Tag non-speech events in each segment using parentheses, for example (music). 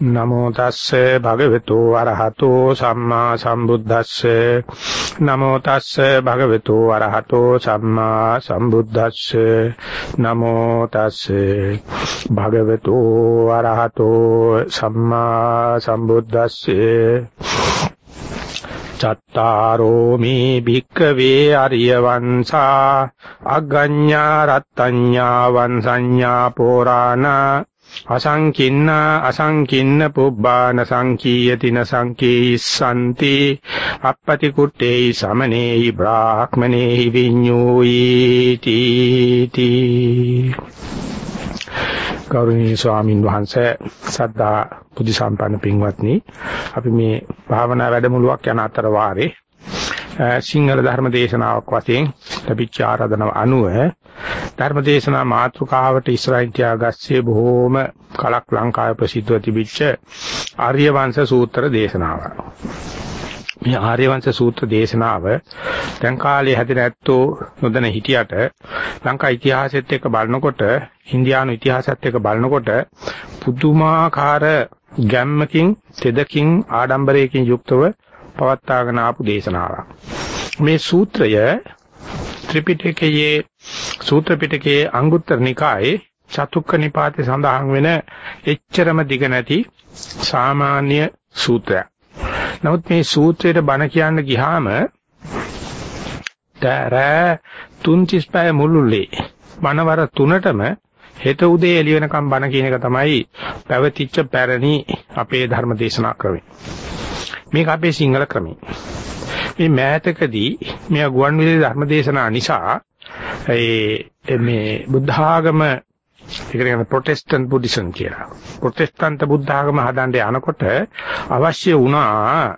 නමෝ තස්සේ භගවතු අරහතෝ සම්මා සම්බුද්දස්සේ. නමෝ තස්සේ භගවතු අරහතෝ සම්මා සම්බුද්දස්සේ. නමෝ තස්සේ භගවතු අරහතෝ සම්මා සම්බුද්දස්සේ. චත්තාරෝ මේ භික්කවේ අරිය වංසා අග්ගඤ්ඤා රත්ත්‍ඤ්ඤා වංසඤ්ඤා පෝරාණා අසංකින්න අසංකින්න පුබ්බාන සංකීයතින සංකීස්සanti අපපති කුට්ටේයි සමනේහි බ්‍රාහ්මනේහි විඤ්ඤූයිති තී ගෞරවනීය ස්වාමින් වහන්සේ සද්ධා බුද්ධ සම්පන්න පින්වත්නි අපි මේ භාවනා වැඩමුළුවක් යන අතර වාරේ සිංහල ධර්ම දේශනාවක් වශයෙන් ලැබිච්ච ආරාධනාව අනුව ධර්මදේශනා මාතෘකාවට ඉස්සරහින් තියාගස්සේ බොහෝම කලක් ලංකාවේ ප්‍රසිද්ධව තිබිච්ච ආර්ය වංශ සූත්‍ර දේශනාව. මේ ආර්ය වංශ සූත්‍ර දේශනාව දැන් කාලේ හැදෙන ඇත්තෝ නොදැන හිටියට ලංකා ඉතිහාසෙත් එක්ක බලනකොට ඉන්දියානු ඉතිහාසයත් එක්ක බලනකොට පුදුමාකාර ගැම්මකින් තෙදකින් ආඩම්බරයකින් යුක්තව පවත්වාගෙන ආපු දේශනාවක්. මේ සූත්‍රය ත්‍රිපිටකයේ සූත්‍ර පිටකයේ අංගුත්තර නිකායේ චතුක්ක නිපාතේ සඳහන් වෙන එච්චරම දිග නැති සාමාන්‍ය සූත්‍රයක්. නමුත් මේ සූත්‍රයට බණ කියන්න ගියාම දර තුන්තිස්පය මුළුල්ලේ බණවර තුනටම හෙට උදේ එළි වෙනකම් බණ කියන එක තමයි පැවතිච්ච පැරණි අපේ ධර්ම දේශනා ක්‍රමය. මේක අපේ සිංහල ක්‍රමය. මේ මෑතකදී මේ ගුවන් විදුලි ධර්මදේශනා නිසා ඒ මේ බුද්ධ ආගම ඒකට කියන ප්‍රොටෙස්ටන්ට් බුද්දිසම් කියලා. ප්‍රොටෙස්ටන්ට් බුද්ධ ආගම හදන්න යනකොට අවශ්‍ය වුණා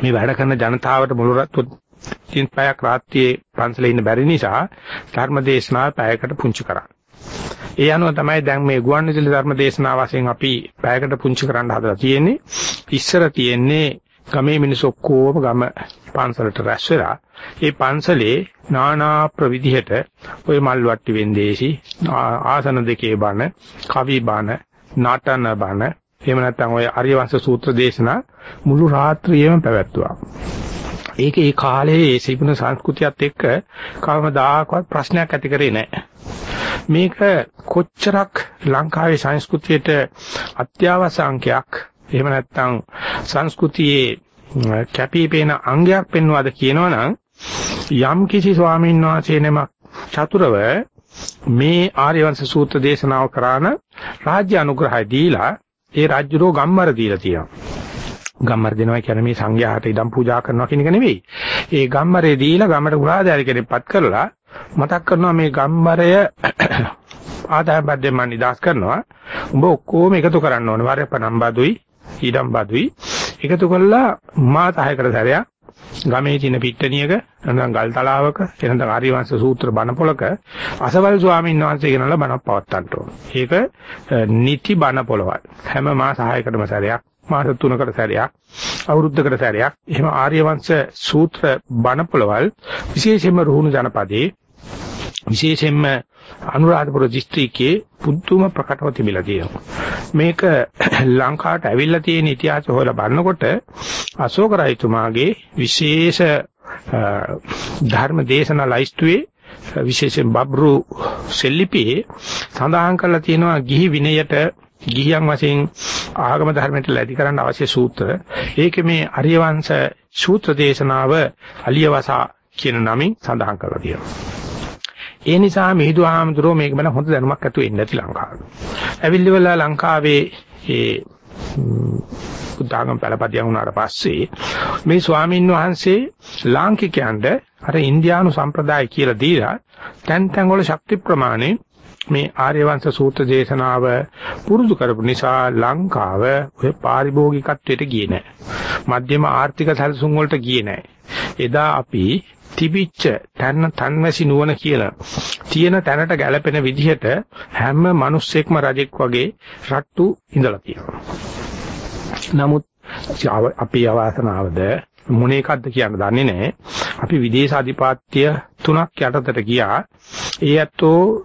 මේ වැඩ කරන ජනතාවට මුළු තින් පැයක් රාත්‍රියේ පන්සලේ ඉන්න බැරි නිසා ධර්මදේශනා පැයකට පුංචි කරා. ඒ අනුව තමයි දැන් මේ ගුවන් විදුලි ධර්මදේශනා වශයෙන් අපි පැයකට පුංචි කරන්න හදලා තියෙන්නේ. ඉස්සර තියෙන්නේ ගමේ මිනිස්සු ඔක්කොම ගම පන්සලට රැස් වෙලා ඒ පන්සලේ නානා ප්‍රවිධියට ওই මල් වට්ටි වෙන්දේසි ආසන දෙකේ බණ කවි බණ නාටන බණ එහෙම නැත්නම් ওই ආර්යවංශ සූත්‍ර දේශනා මුළු රාත්‍රියේම පැවැත්වුවා. ඒක ඒ කාලේ ඒ සිපුන සංස්කෘතියත් එක්ක කවමදාකවත් ප්‍රශ්නයක් ඇති කරේ නැහැ. මේක කොච්චරක් ලංකාවේ සංස්කෘතියට අත්‍යවශ්‍ය අංකයක් එහෙම නැත්නම් සංස්කෘතියේ කැපිපේන අංගයක් පෙන්වවද කියනවනම් යම් කිසි ස්වාමීන් වහන්සේ නමක් චතුරව මේ ආර්යවංශ සූත්‍ර දේශනාව කරාන රාජ්‍ය අනුග්‍රහය දීලා ඒ රාජ්‍යරෝ ගම්මර දීලා තියෙනවා. ගම්මර දෙනවා කියන්නේ මේ සංඝයාට ඉදම් පූජා කරනවා කියන එක නෙවෙයි. ඒ ගම්මරේ දීලා ගමට ගුණාධාරි කෙනෙක්පත් කරලා මතක් කරනවා මේ ගම්මරය (coughs) ආදායම් බද්දෙන් මම නිදාස් කරනවා. උඹ ඔක්කොම එකතු කරන්න ඕනේ. වරප නම්බදුයි ඊඩම් බදුයි එකතු කළා මාත හයකට සැරයක් ගමේ තියෙන පිට්ටනියක නැත්නම් ගල් තලාවක එනනම් ආරිවංශ සූත්‍ර බණ පොලක අසවල් ස්වාමීන් වහන්සේ කෙනලා බණක් පවත්වන්න ඕන. ඒක නිති බණ පොලවල්. හැම මාස 6කටම සැරයක් මාස 3කට සැරයක් අවුරුද්දකට සැරයක් එහෙම ආර්යවංශ සූත්‍ර බණ පොලවල් විශේෂයෙන්ම රුහුණු ජනපදයේ විශේෂයෙන්ම අනුරාධපුර දිස්ත්‍රික්කයේ පුදුම ප්‍රකටව තිබිලා තියෙනවා. මේක (clears throat) ලංකාවට ඇවිල්ලා තියෙන ඉතිහාසය හොයලා බලනකොට අශෝක රජතුමාගේ විශේෂ ධර්ම දේශනා ලයිස්තුවේ විශේෂයෙන් බබ්රු සෙල්ලිපියේ සඳහන් කරලා තියෙනවා ගිහි විනයට ගිහියන් වශයෙන් ආගම ධර්මයට ලැබි කරන්න අවශ්‍ය සූත්‍ර. ඒකේ මේ අරියවංශ සූත්‍ර දේශනාව අලියවසා කියන නමින් සඳහන් කරලා තියෙනවා. ඒ නිසා මිහිඳු ආමඳුරෝ මේක ගැන හොඳ දැනුමක් ඇතුව ඉන්න ඇති ලංකාවේ. ඇවිල්ලිවලා ලංකාවේ ඒ බුද්ධාගම පළපදියම් වුණාට පස්සේ මේ ස්වාමින් වහන්සේ ලාංකිකයන්ට අර ඉන්දියානු සම්ප්‍රදාය කියලා දීලා තැන් තැන් වල ශක්ති ප්‍රමාණය මේ ආර්යවංශ සූත්‍ර දේශනාව පුරුදු කරපු නිසා ලංකාව ඔය පාරිභෝගිකත්වයට ගියේ නැහැ. මධ්‍යම ආර්ථික සැලසුම් වලට ගියේ නැහැ. එදා අපි තිබිච්ච තන තන්වැසි නුවණ කියලා තියෙන තැනට ගැලපෙන විදිහට හැම මිනිස්සෙක්ම රජෙක් වගේ රට්ටු ඉඳලා තියෙනවා. නමුත් අපි අවාසනාවද මොන එකක්ද කියන්න දන්නේ නැහැ. අපි විදේශ අධිපත්‍ය තුනක් යටතට ගියා. ඒ ඇත්තෝ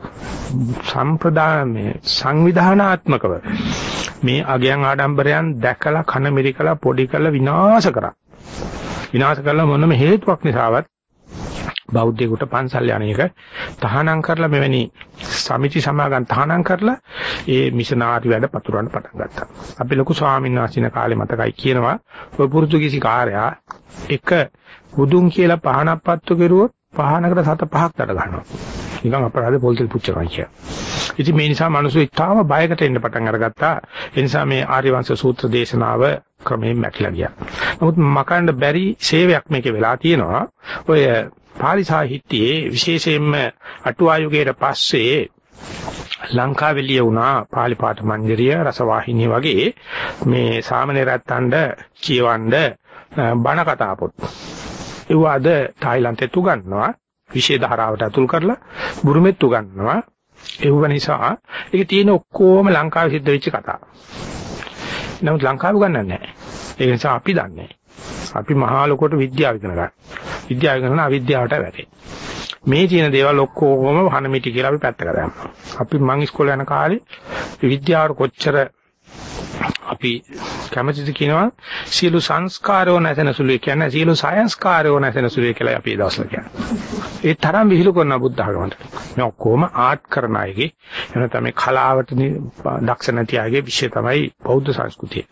සම්ප්‍රදාය සංවිධානාත්මකව මේ අගයන් ආඩම්බරයන් දැකලා කන මිරිකලා පොඩි කරලා විනාශ කරා. විනාශ කළා මොනම හේතුවක් නිසාවත් බෞද්ධයෙකුට පන්සල් යන එක තහනම් කරලා මෙවැනි සමිති සමාගම් තහනම් කරලා ඒ මිෂනාරි වැඩ පතුරවන්න පටන් ගත්තා. අපි ලොකු ස්වාමීන් වහන්සේ කාලේ මතකයි කියනවා ඔය පුරුතුගීසි කාර්යයා එක බුදුන් කියලා පහනක් පත්තු කෙරුවොත් පහනකට සත පහක් දඩ ගන්නවා. නිකන් අපරාධ පොල්තල් පුච්චනවා කිය. ඉතින් මේ නිසා මිනිස්සු ඉතාම බයකට එන්න පටන් අරගත්තා. ඒ නිසා මේ ආර්යවංශ සූත්‍ර දේශනාව ක්‍රමයෙන් මැකිලා ගියා. නමුත් මකන්න බැරි සේවයක් මේකේ වෙලා තියෙනවා. ඔය පාලි සාහිත්‍යයේ විශේෂයෙන්ම අටුවායුගයේ පස්සේ ලංකාවේ ලියුණා පාලි පාඨ මංජරිය රසවාහිනිය වගේ මේ සාමණේරයන්ට කියවන්න බණ කතා පොත්. ඒව අද තායිලන්තෙත් උගන්වනවා විශේෂ ධාරාවට අතුල් කරලා බුරුමෙත් උගන්වනවා. ඒව නිසා ඒක තියෙන ඔක්කොම ලංකාවේ සිද්ධ වෙච්ච කතා. නමුත් ලංකාවේ උගන්වන්නේ නැහැ. ඒ නිසා අපි දන්නේ අපි මහා ලොකෝට විද්‍යාව ඉගෙන ගන්න. විද්‍යාව ඉගෙන ගන්න අවිද්‍යාවට වැටේ. මේ තියෙන දේවල් ඔක්කොම වහන මිටි කියලා අපි පැත්තකට දානවා. අපි මං ඉස්කෝලේ යන කාලේ විද්‍යාවට කොච්චර අපි කැමතිද කියනවා සියලු සංස්කාරෝ නැසෙන සුළුයි කියන්නේ සියලු සයන්ස්කාරෝ නැසෙන සුළුයි කියලා අපි දවස්වල කියන්නේ. ඒ තරම් විහිළු කරන බුද්ධ ධර්මයට. මේ ඔක්කොම ආර්ට් කරන අයගේ එහෙම තමයි කලාවට දක්ෂ නැති අයගේ විශේෂ තමයි බෞද්ධ සංස්කෘතිය.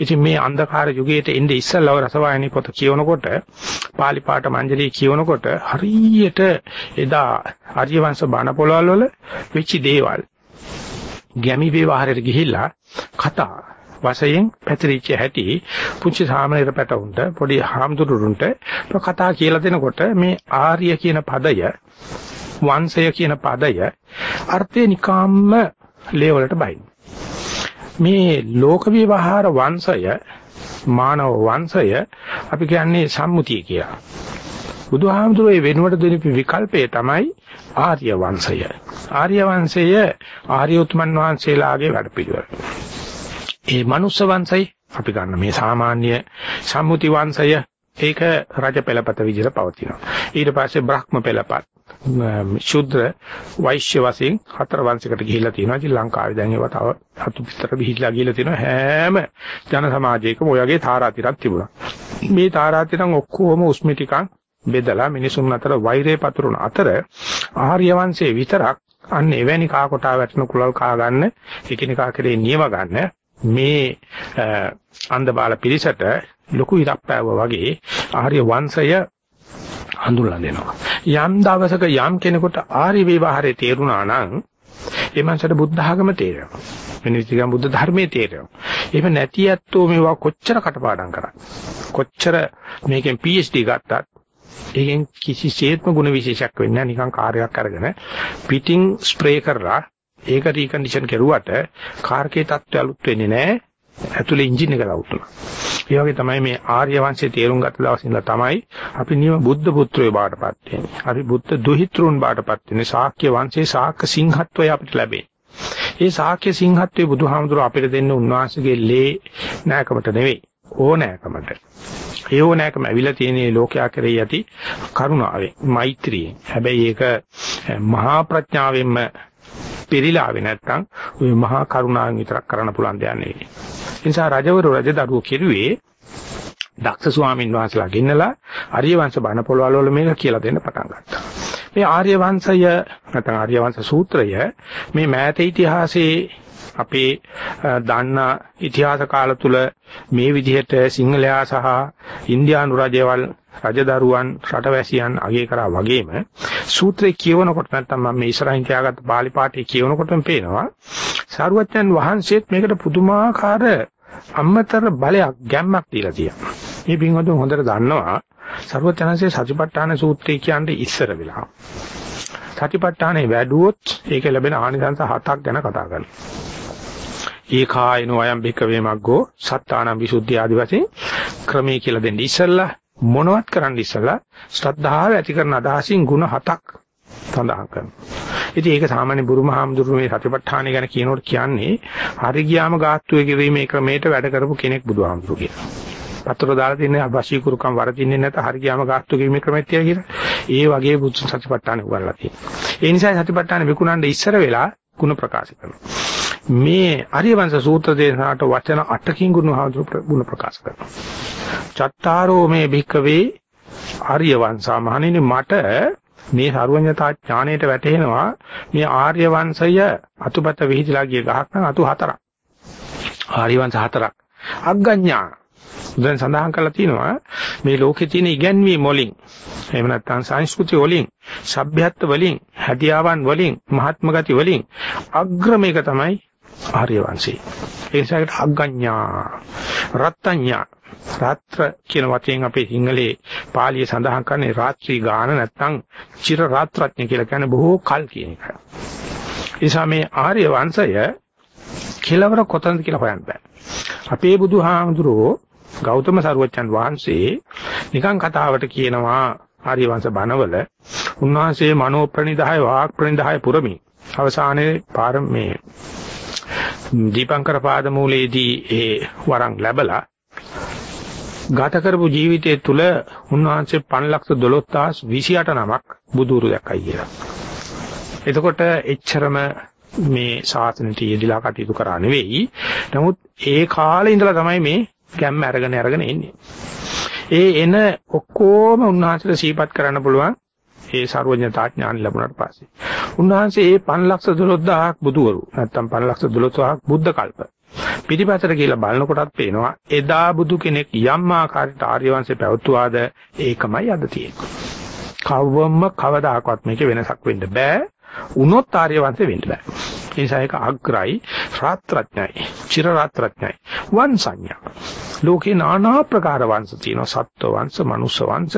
ඉතින් මේ අන්ධකාර යුගයට එnde ඉස්සල්ලාව රසවාහිනී පොත කියවනකොට පාලි පාඨ මංජලී කියවනකොට හරියට එදා ආර්යවංශ බණ පොළවල් වල වෙච්ච දේවල් ගැමි ව්‍යවහාරයට ගිහිල්ලා කතා වශයෙන් පැතිරිච්ච හැටි පුංචි සාමනීර පැටවුන්ට පොඩි හාමුදුරුවන්ට කතා කියලා දෙනකොට මේ ආර්ය කියන පදය වංශය කියන පදය අර්ථේ නිකාම්ම ලේවලට බයි මේ ලෝක විවහාර වංශය මානව වංශය අපි කියන්නේ සම්මුතිය කියලා බුදුහාමුදුරුවෝ වෙනුවට දෙන විකල්පය තමයි ආර්ය වංශය. ආර්ය වංශය ආර්ය උතුමන් වහන්සේලාගේ වැඩපිළිවෙල. ඒ මනුස්ස වංශය අපි ගන්න මේ සාමාන්‍ය සම්මුති වංශය ඒක රජ පෙළපත විදිහට පවතිනවා. ඊට පස්සේ බ්‍රහ්ම පෙළපත් ශුද්‍ර වෛශ්‍ය වශයෙන් හතර වංශයකට ගිහිල්ලා තියෙනවා. ඉතින් ලංකාවේ දැන් ඒවා තව හතු පිටර ගිහිල්ලා ගිහිල්ලා තියෙනවා. හැම ජන සමාජයකම ඔය වගේ තාරාතිරක් තිබුණා. මේ තාරාතිරන් ඔක්කොම උස්මිතිකන් බෙදලා මිනිසුන් අතර වෛරය පතුරන අතර ආර්ය වංශයේ විතරක් අන්න එවැනි කා කොටා වැටෙන කුලල් කා ගන්න එකිනෙකා කෙරේ නියම ගන්න මේ අන්ධ බාල පිරිසට ලොකු ඉරක් පෑවුවා වගේ ආර්ය වංශය හඳුන්ලා දෙනවා. යම් දවසක යම් කෙනෙකුට ආර්ය විවහාරයේ තේරුණා නම් ඒ මනසට බුද්ධ ආගම තේරෙනවා. වෙනිතිගම් බුද්ධ ධර්මයේ තේරෙනවා. එහෙම නැති ඇත්තෝ මේවා කොච්චර කටපාඩම් කරා කොච්චර මේකෙන් PhD ගත්තත් ඒකෙන් කිසිසේත්ම ಗುಣ විශේෂයක් වෙන්නේ නැහැ. නිකන් කාර්යයක් අරගෙන පිටින් ස්ප්‍රේ කරලා ඒක රීකන්ඩිෂන් කරුවට කාර්කේ තත්ත්වය අලුත් වෙන්නේ නැහැ ඇතුලේ එන්ජින් එක රවුටුනා. ඒ වගේ තමයි මේ ආර්ය වංශයේ තේරුම් ගත්ත දවසේ ඉඳලා තමයි අපි නියම බුද්ධ පුත්‍රයෝ බාටපත් වෙන්නේ. අපි බුද්ධ දුහිතෘන් බාටපත් වෙන්නේ. ශාක්‍ය වංශයේ ශාක්‍ය සිංහත්වය අපිට ලැබෙන්නේ. ඒ ශාක්‍ය සිංහත්වයේ බුදුහාමුදුරුවෝ අපිට දෙන්න උන්වහන්සේගේ ලේ නෑකමට නෙවෙයි ඕනෑකමට. ඒ ඕනෑකම ඇවිල්ලා තියෙන ලෝකයා කරේ යති කරුණාවෙන් මෛත්‍රියෙන්. හැබැයි ඒක මහා ප්‍රඥාවෙන්ම පිරීලාවේ නැත්තම් ওই මහා කරුණාවෙන් විතරක් කරන්න පුළුවන් දෙයක් නෙවෙයි. ඒ නිසා රජවරු රජදරුවෝ කෙරුවේ දක්ෂ ස්වාමීන් වහන්සේලා ගෙන්නලා ආර්ය වංශ බණ පොළවල් වල මේක කියලා දෙන්න පටන් ගත්තා. මේ ආර්ය වංශය නැත්නම් ආර්ය වංශ සූත්‍රය මේ මෑත ඉතිහාසයේ අපේ දන්න ඉතිහාස කාල තුල මේ විදිහට සිංහලයා සහ ඉන්දියානු රජවල් රජදරුවන් රටවැසියන් අගය කරා වගේම සූත්‍රය කියවනකොට නැත්තම් මම මේ ඉස්සරහින් තියාගත්ත පාලි පාඨය කියවනකොටම පේනවා සාරුවච්චන් වහන්සේත් මේකට පුදුමාකාර අම්මතර බලයක් ගැම්මක් දීලා තියෙනවා. මේ පින්වතුන් හොඳට දන්නවා සරුවචනන්සේ සතිපට්ඨාන සූත්‍රය කියන්නේ ඉස්සර වෙලා. සතිපට්ඨානේ වැඩුවොත් ඒක ලැබෙන ආනිසංස හතක් ගැන කතා කරනවා. ඒකායනෝ අයම් භික්කවේ මග්ගෝ සත්තානම් විසුද්ධිය ආදි වශයෙන් ක්‍රමයේ කියලා දෙන්න ඉස්සෙල්ලා මොනවත් කරන්න ඉස්සෙල්ලා ශ්‍රද්ධාව ඇති කරන අදහසින් ಗುಣ හතක් සඳහන් කරනවා. ඉතින් ඒක සාමාන්‍ය බුරුමහාමුදුරු මේ සතිපට්ඨානය ගැන කියනකොට කියන්නේ හරි ගියාම ගාස්තුවේ කිරීමේ ක්‍රමයට වැඩ කරපු කෙනෙක් බුදුහාමුදුරු කියලා. පතර දාලා තින්නේ අවශ්‍ය කුරුකම් වරදින්නේ නැත හරි ගියාම ගාස්තු කිරීමේ ක්‍රමයක් කියලා. ඒ වගේ බුදු සතිපට්ඨාන උගන්ලා තියෙනවා. ඒ නිසා සතිපට්ඨාන විකුණන්න ඉස්සර වෙලා ಗುಣ ප්‍රකාශ කරනවා. මේ ආර්යවංශ සූත්‍ර දේශනාවට වචන 8කින් ගුණ ප්‍රකාශ කරනවා. චත්තාරෝ මේ භික්කවේ ආර්යවංශා මහණෙනි මට මේ සරුවඤ්ඤතා ඥාණයට වැටෙනවා මේ ආර්ය වංශය අතුපත විහිදලා ගිය ගහක් නම් අතු හතරක්. ආර්ය වංශ හතරක්. අග්ගඤ්ඤා දැන් සඳහන් කරලා තියෙනවා මේ ලෝකේ තියෙන ඉගැන්වීම් වලින් එහෙම නැත්නම් සංස්කෘති වලින් සભ્યත්ව වලින් හැදියාවන් වලින් මහත්ම ගති වලින් අග්‍රමේක තමයි ආර්ය වංශය. ඒ නිසා ඒකට අග්ගඤ්ඤා රත්ත්‍ඤ්ඤා රාත්‍ර කියන වචයෙන් අපේ සිංහලේ පාලිය සඳහන් කරන්නේ රාත්‍රී ගාන නැත්නම් චිර රාත්‍රඥ කියලා කියන්නේ බොහෝ කල් කියන එක. ඒ නිසා මේ ආර්ය වංශය කෙලවර කොතනද කියලා හොයන්න බෑ. අපේ බුදුහාමුදුරෝ ගෞතම සරුවච්චන් වහන්සේ නිකන් කතාවට කියනවා ආර්ය වංශ බණවල උන්වහන්සේ මනෝ ප්‍රනිදාය වාක් ප්‍රනිදාය පුරමි අවසානයේ පාරමේ දීපංකර පාදමූලයේදී ඒ වරන් ලැබලා ගත කරපු ජීවිතය තුළ උන්වහන්සේ 512028 නමක් බුදුරු දැක්කයි කියලා. එතකොට එච්චරම මේ ශාසනයට යෙදিলা කටයුතු කරා නෙවෙයි. නමුත් ඒ කාලේ ඉඳලා තමයි මේ ගැම්ම අරගෙන අරගෙන එන්නේ. ඒ එන ඔක්කොම උන්වහන්සේට සීපත් කරන්න පුළුවන් ඒ ਸਰවඥතා ඥාන ලැබුණාට පස්සේ. උන්වහන්සේ ඒ 512000ක් බුදුවරු නැත්තම් 512000ක් බුද්ධ කල්ප පිටිපතට කියලා බලනකොටත් පේනවා එදා බුදු කෙනෙක් යම් ආකාරයකට ආර්ය වංශය පැවතුවාද ඒකමයි අද තියෙන්නේ. කවවම කවදාකවත් මේක වෙනසක් වෙන්න බෑ. උනොත් ආර්ය වංශය වෙන්න බෑ. ඒ නිසා ඒක අග්‍රයි, රාත්‍රඥයි, චිර රාත්‍රඥයි, වංශඥා. ලෝකේ নানা ප්‍රකාර වංශ තියෙනවා. සත්ත්ව වංශ, මනුස්ස වංශ,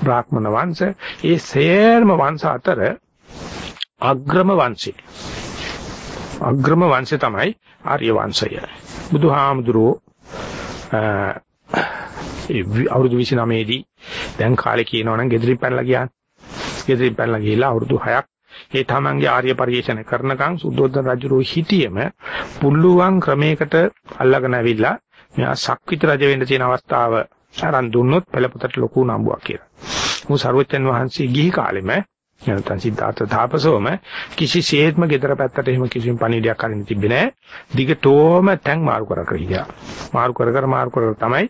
බ්‍රාහ්මණ වංශ. ඒ සේර්ම වංශ අතර අග්‍රම වංශය. අග්‍රම වංශය තමයි ආර්ය වංශය. බුදුහාමුදුරෝ අවුරුදු 29 දී දැන් කාලේ කියනවනම් ගෙදරින් පැනලා ගියා. ගෙදරින් පැනලා ගිහිල්ලා අවුරුදු 6ක් ඒ තමන්ගේ ආර්ය පරිශ්‍රණ කරනකම් සුද්ධෝදන රජුරෝ හිටියෙම පුළුවන් ක්‍රමයකට අල්ලගෙන ඇවිල්ලා මෙයා සක්විත රජ වෙන්න තියෙන අවස්ථාව අරන් දුන්නොත් පළපොතට ලොකු නම්බුවක් කියලා. මු සර්වචන් වහන්සේ ගිහි කාලෙම නැත්නම් සිද්ධාර්ථ තාපසෝම කිසිසේත්ම gedara පැත්තට එහෙම කිසිම පණිවිඩයක් අරින්න තිබ්බේ නැහැ. දිගටම තැන් මාරු කර කර හිටියා. මාරු කර කර මාරු කර තමයි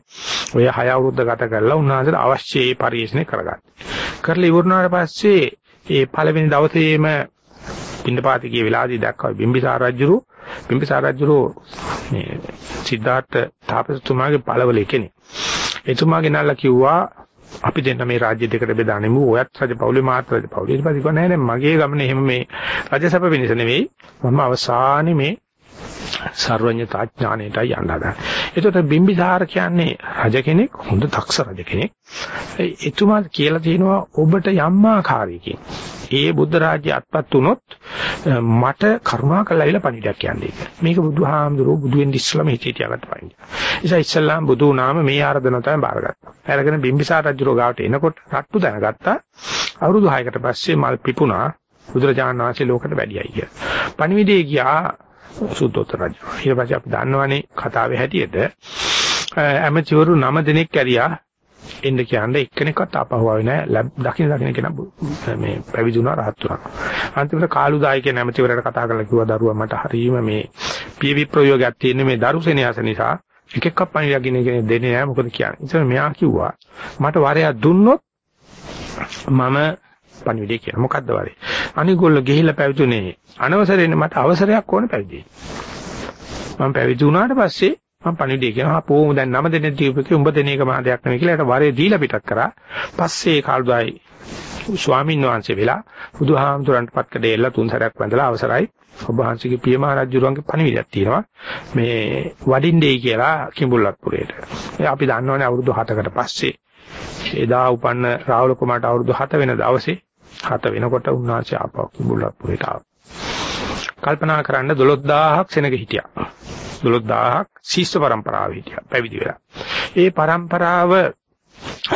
ඔය හය අවුරුද්ද ගත කරලා උන්වහන්සේට අවශ්‍ය ඒ පරිශ්‍රණය කරගත්තේ. කරලා ඉවරනාට පස්සේ ඒ පළවෙනි දවසේම පින්නපාති ගිය වෙලාවදී දැක්කා බිම්බිසාර රජුරු. බිම්බිසාර රජුරු මේ සිද්ධාර්ථ තාපසතුමාගේ පළවල කෙනෙක්. එතුමා ගෙනල්ලා කිව්වා අපි දෙන්න මේ රාජ්‍ය දෙකට බෙදානෙමු ඔයත් රජපෞලේ මාත් රජපෞලේ ඊට පස්සේ කිව්වා නෑ නෑ මගේ ගමනේ එහෙම මේ රජසප වෙනස නෙවෙයි. මම අවසානයේ මේ සර්වඥතා ඥාණයටයි යන්න හදා. ඒකට බිම්බිසාර කියන්නේ රජ කෙනෙක් හොඳ දක්ෂ රජ කෙනෙක්. එතුමා කියලා තියෙනවා ඔබට යම් ආකාරයකින් ඒ බුද්ධ රාජ්‍ය අත්පත් වුණොත් මට කරුණා කළා කියලා පණිඩක් කියන්නේ. මේක බුදුහාමුදුරුවෝ බුදු වෙන්න ඉස්සලම හිතේ තියාගත්ත පණිඩ. නිසා ඉස්සල්ලාම බුදු වුණාම මේ ආරාධනාව තමයි බාරගත්තා. අරගෙන බිම්බිසාර රජුරෝ ගාවට එනකොට රට්ටු දැනගත්තා. අවුරුදු 6කට පස්සේ මල් පිපුණා. බුදුරජාණන් වහන්සේ ලෝකෙට වැඩියයි කියලා. පණිවිඩේ ගියා සුද්ධෝත්තර රජු. ඊට පස්සේ අපි දන්නවනේ කතාවේ හැටියට ඇමතිවරු 9 දෙනෙක් ඇරියා එන්න කියන්නේ එක්කෙනෙක්වත් ආපහු ආවේ නැහැ. දකින්න දකින්න කෙනා මේ පැවිදුණා රහත් වුණා. අන්තිමට කාලුදායි කියන ඇමතිවරයාට කතා කරලා කිව්වා දරුවා මට හරීම මේ පියවි ප්‍රයෝගයක් තියෙන මේ දරුසෙනියස නිසා එක එකක් පණිවිඩයක් ගෙන ගෙන දෙන්නේ නැහැ මොකද කියන්නේ. ඉතින් මෙයා කිව්වා මට වරයක් දුන්නොත් මම පණිවිඩය කියන මොකද්ද වරේ. අනිගොල්ලෝ ගිහිල්ලා පැවිදුනේ අනවසරයෙන් මට අවසරයක් ඕන පැවිදි. මම පැවිදි වුණාට පස්සේ මම පණිවිඩය කියනවා පොවමු දැන් නම දෙන්නේ දීපකේ උඹ දෙන එක මහා දෙයක් නෙවෙයි කියලා ඒකට වරේ දීලා පිටත් කරා. පස්සේ කාල්දායි ස්වාමීන් වහන්සේ වෙලා බුදුහාමුදුරන්ට පත්කඩේ එල්ල තුන් සැරයක් වැඳලා අවසරයි ඔබ වහන්සේගේ පියමහරජුරුවන්ගේ පණිවිඩයක් තියෙනවා මේ වඩින්නේ කියලා කිඹුල්ලත්පුරේට. අපි දන්නවනේ අවුරුදු 7කට පස්සේ එදා උපන්න රාහුල කුමාරට අවුරුදු 7 වෙන දවසේ 7 වෙනකොට උන්වහන්සේ ආපහු කිඹුල්ලත්පුරේට ආවා. කල්පනා කරන්න 12000ක් සෙනග හිටියා. 12000ක් ශිෂ්‍ය පරම්පරාව හිටියා පැවිදි වෙලා. ඒ පරම්පරාව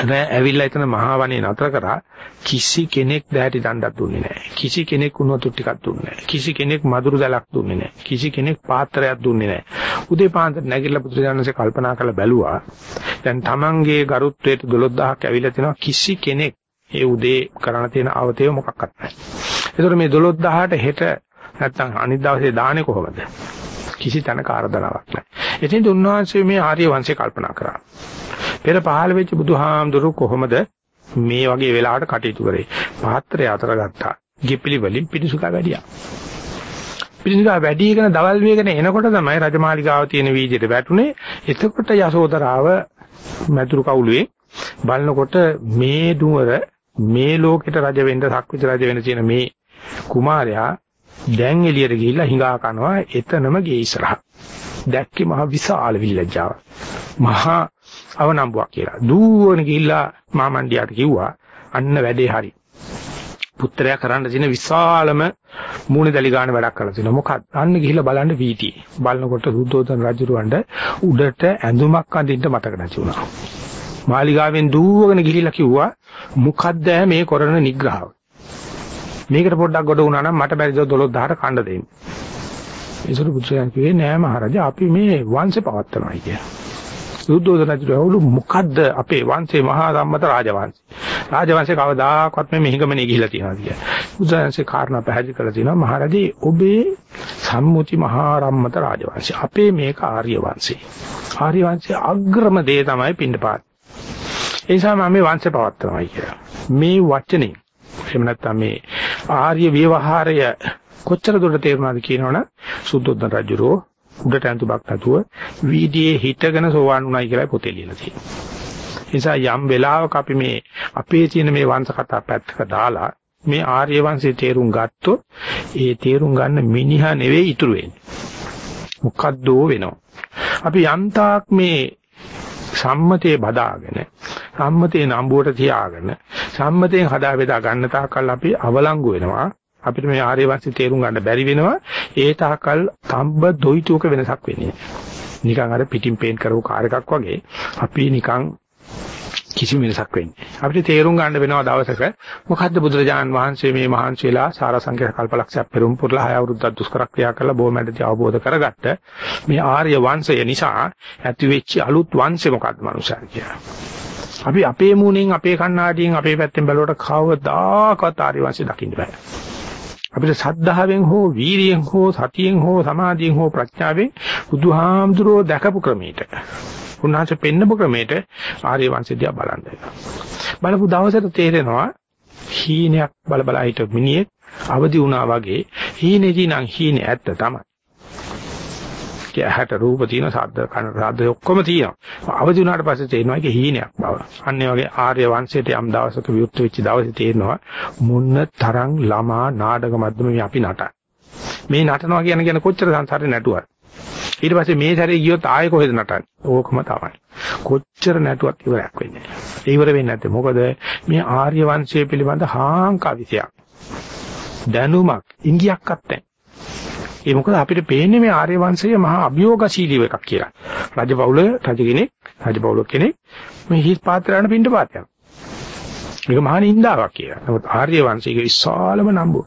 නෑ ඇවිල්ලා එතන මහා වනේ නතර කරා කිසි කෙනෙක් දැහැටි දණ්ඩක් දුන්නේ නැහැ. කිසි කෙනෙක් උණුතු ටිකක් දුන්නේ නැහැ. කිසි කෙනෙක් මధుර දැලක් දුන්නේ නැහැ. කිසි කෙනෙක් පාත්‍රයක් දුන්නේ නැහැ. උදේ පාන්දර නැගිටලා පුදුරජානන්සේ කල්පනා කරලා බැලුවා. දැන් Tamange ගරුත්වයට 12000ක් ඇවිල්ලා තිනවා කිසි කෙනෙක් ඒ උදේ කරණ තියෙන අවතේව මොකක්වත් නැහැ. ඒතකොට මේ 12000ට හෙට නැත්තම් අනිත් දවසේ දාන්නේ කොහොමද? කිසි තැනක ආර්දනාවක් නැහැ. එතෙන්ද උන්වහන්සේ මේ ආර්ය වංශය කල්පනා කරා. පෙර පහළ වෙච්ච බුදුහාමුදුරු කොහොමද මේ වගේ වෙලාවට කටයුතු කරේ? පාත්‍රය අතර ගත්තා. ගෙපිලි වලින් පිටිසුකා වැඩියා. පිටිසුකා වැඩිගෙන දවල් වේගන එනකොට තමයි රජමාලිගාව තියෙන වීදියට වැටුනේ. එතකොට යසෝදරාව මැදුරු කවුළුවේ බලනකොට මේ දුවර මේ ලෝකෙට රජ වෙන්න සක්විත රජ වෙන්න තියෙන මේ කුමාරයා දැන් එළියට ගිහිල්ලා හිඟා කනවා එතනම ගේ ඉස්සරහ. දැක්කේ මහ විශාල විල්ලජාව. මහා අවනම්බුවක් කියලා. දුවන ගිහිල්ලා මාමණ්ඩියාට කිව්වා අන්න වැඩේ හරි. පුත්‍රයා කරන්න තියෙන විශාලම මූණ දැලි ගන්න වැඩක් කරලා තිනවා. මොකක්ද? අන්න ගිහිල්ලා බලන්න වීතිය. බලනකොට සුද්ධෝදන රජුරවණ්ඩ උඩට ඇඳුමක් අඳින්න මතක නැති වුණා. මාලිගාවෙන් දුවගෙන ගිහිල්ලා කිව්වා මොකද්ද මේ කරන නිග්‍රහව? මේකට පොඩ්ඩක් ගොඩ වුණා නම් මට බැරිද 12000ට කණ්ඩ දෙන්න. ඒසරු බුදුසයන් කිව්වේ නෑ මහරජා අපි මේ වංශේ පවත්වනවා කියලා. සුද්ධෝදන රජුවලු මොකද්ද අපේ වංශේ මහා සම්මත රාජවංශය. රාජවංශේ කවදාකවත් මේ මෙහිගමනේ ගිහිලා තියෙනවා කියලා. බුදුසයන්සේ කාරණා පැහැදිලි කරලා තියෙනවා මහරජේ ඔබේ සම්මුති මහා රම්මත රාජවංශය. අපේ මේක ආර්ය වංශේ. ආර්ය වංශයේ අග්‍රම දේ තමයි පින්නපාත. ඒ නිසා මම මේ වංශේ පවත්වනවා කියලා. මේ වචනේ එහෙම නැත්නම් මේ ආර්ය ව්‍යවහාරය කොච්චර දුරට තේරුණාද කියනවනම් සුද්ධෝදන රජුරෝ උඩට ඇඳුමක් නැතුව වීදියේ හිටගෙන සෝවාන් වුණයි කියලා පොතේ ලියලා තියෙනවා. ඒ නිසා යම් වෙලාවක අපි මේ අපේ තියෙන මේ වංශ කතා පැත්තක දාලා මේ ආර්ය වංශයේ තේරුම් ගත්තොත් ඒ තේරුම් ගන්න මිනිහා නෙවෙයි ඉතුරු වෙන්නේ. මොකද්දෝ වෙනවා. අපි යන්තාක් මේ සම්මතයේ බදාගෙන සම්මතයේ නම්බුවට තියාගෙන සම්මතයෙන් හදා බෙදා ගන්න තාක්කල් අපි අවලංගු වෙනවා. අපිට මේ ආර්ය වංශය තේරුම් ගන්න බැරි වෙනවා. ඒ තාක්කල් තම්බ දොයිතුක වෙනසක් වෙන්නේ. නිකන් අර පිටින් පේන්ට් කරපු කාර් එකක් වගේ. අපි නිකන් කිසිම වෙනසක් වෙන්නේ අපිට තේරුම් ගන්න වෙනවා දවසක මොකද්ද බුදුරජාණන් වහන්සේ මේ මහන්සියලා සාරසංඛ්‍ය කල්පලක්ෂයක් පෙරම් පුරලා හය අවුරුද්දක් දුෂ්කර ක්‍රියා කරලා බොහොමැඩදී අවබෝධ කරගත්ත මේ ආර්ය වංශය නිසා ඇති වෙච්ච අලුත් වංශය මොකද්ද මනුෂ්‍යයන් කියලා. අපි අපේ මූණෙන් අපේ කණ්ණාඩියෙන් අපේ පැත්තෙන් බැලුවට කවදාකවත් ආර්ය වංශය දකින්න බෑ. අපිට සද්ධාවෙන් හෝ වීරියෙන් හෝ සතියෙන් හෝ සමාධියෙන් හෝ ප්‍රඥාවෙන් බුදුහාමුදුරෝ දැකපු ක්‍රමයට උන්වහන්සේ පෙන්නපු ක්‍රමයට ආර්ය වංශය දිහා බලන්න බලපු දවසට තේරෙනවා හීනයක් බල බල හිට මිනිහෙක් අවදි වුණා වගේ හීනේදී නම් හීනේ ඇත්ත තමයි ඇහැට රූප තියෙන ශබ්ද කන ශබ්ද ඔක්කොම තියෙනවා. අවදි වුණාට පස්සේ තේරෙනවා ඒක හීනයක් බව. අන්න ඒ වගේ ආර්ය වංශයට යම් දවසක විවුර්ත වෙච්ච දවසේ තේරෙනවා මුන්න තරම් ළමා නාටකමක්ද මේ අපි නටන. මේ නටනවා කියන කියන කොච්චර සංසාරේ නැටුවත්. ඊට පස්සේ මේ සැරේ ගියොත් ආයෙ කොහෙද නටන්නේ? ඕකම තමයි. කොච්චර නැටුවත් ඉවරයක් වෙන්නේ නැහැ. ඒ ඉවර වෙන්නේ නැත්තේ මොකද මේ ආර්ය වංශය පිළිබඳ හාංකා විෂයක්. දැනුමක් ඉංගියක්වත් නැහැ. ඒ මොකද අපිට පේන්නේ මේ ආර්ය වංශයේ මහා අභියෝගශීලී එකක් කියලා. රජපෞල රජ කෙනෙක්, රජපෞල කෙනෙක් මේ හිස් පාත්‍රයන් පිට පාතයක්. මේක මහා නින්දාවක් කියලා. නමුත් ආර්ය වංශයේ විශාලම නම්බුව.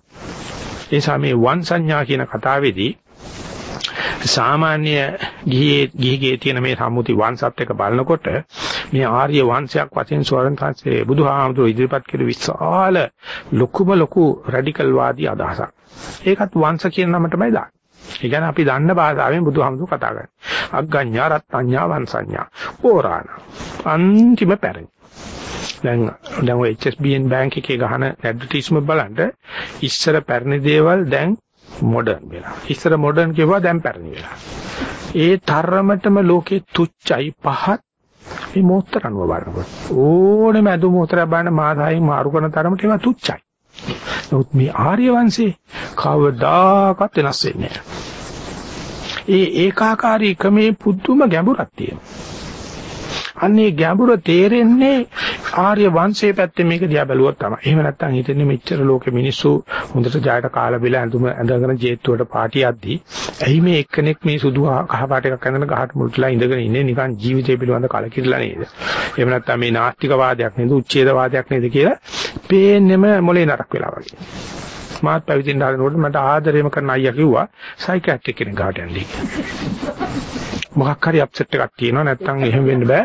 ඒ නිසා මේ වන් සංඥා කියන කතාවේදී සාමාන්‍ය ගිහි ගිහිගේ තියෙන මේ සම්මුති වංශත් එක බලනකොට මේ ආර්ය වංශයක් වශයෙන් ස්වරන්තන්සේ බුදුහාමුදුරුවෝ ඉදිරිපත් කළ විශාල ලොකුම ලොකු රැඩිකල් වාදී අදහසක්. ඒකත් වංශ කියන නමටමයි දාන්නේ. ඒ කියන්නේ අපි දන්න භාෂාවෙන් බුදුහාමුදුරුවෝ කතා කරන්නේ. අග්ගඤ්ඤා රත්ත්‍ඤ්ඤා වංශඤ්ඤා. පෝරාණ. අන්තිම පැරණි. දැන් දැන් ඔය HSBN බැංක් එකේ ගහන ඇඩ්වර්ටයිස්මන්ට් බලන්න ඉස්සර පැරණි දේවල් දැන් මොඩර්න් වෙලා. ඉස්සර මොඩර්න් කියුවා දැන් පැරණි වෙලා. ඒ තරමටම ලෝකේ තුච්චයි පහත් මේ මොහතර අනුව බලනකොට ඕනෙම අදු මොහතර බලන මාසයෙන් මාරු කරන තරමට ඒවා තුච්චයි. නමුත් මේ ආර්ය වංශේ කවදාකවත් වෙනස් වෙන්නේ නැහැ. ඒ ඒකාකාරී ක්‍රමේ පුදුම ගැඹුරක් තියෙනවා. අන්නේ ගැඹුර තේරෙන්නේ ආර්ය වංශයේ පැත්තෙන් මේක දිහා බැලුවොත් තමයි. එහෙම නැත්නම් හිතන්නේ මෙච්චර ලෝකෙ මිනිස්සු හොඳට ජයට කාලා බිලා ඇඳුම ඇඳගෙන ජේත්තුවට පාටි යද්දි ඇයි මේ එක්කෙනෙක් මේ සුදු කහ පාට එකක් ඇඳගෙන ගහට මුල්ටලා ඉඳගෙන ඉන්නේ නිකන් ජීවිතය පිළිබඳ කලකිරලා නේද? එහෙම නැත්නම් මේ නාස්තිකවාදයක් නේද? උච්ඡේදවාදයක් නේද කියලා පේන්නෙම මොලේ නරක් වෙලා වගේ. මාත් පැවිදිින් හදනකොට මට ආදරේම කරන අයියා කිව්වා සයිකියාට්‍රික් කෙනෙක් ගාට යන්න මොකක් හරි අප්සෙට් එකක් තියෙනවා නැත්නම් එහෙම වෙන්න බෑ.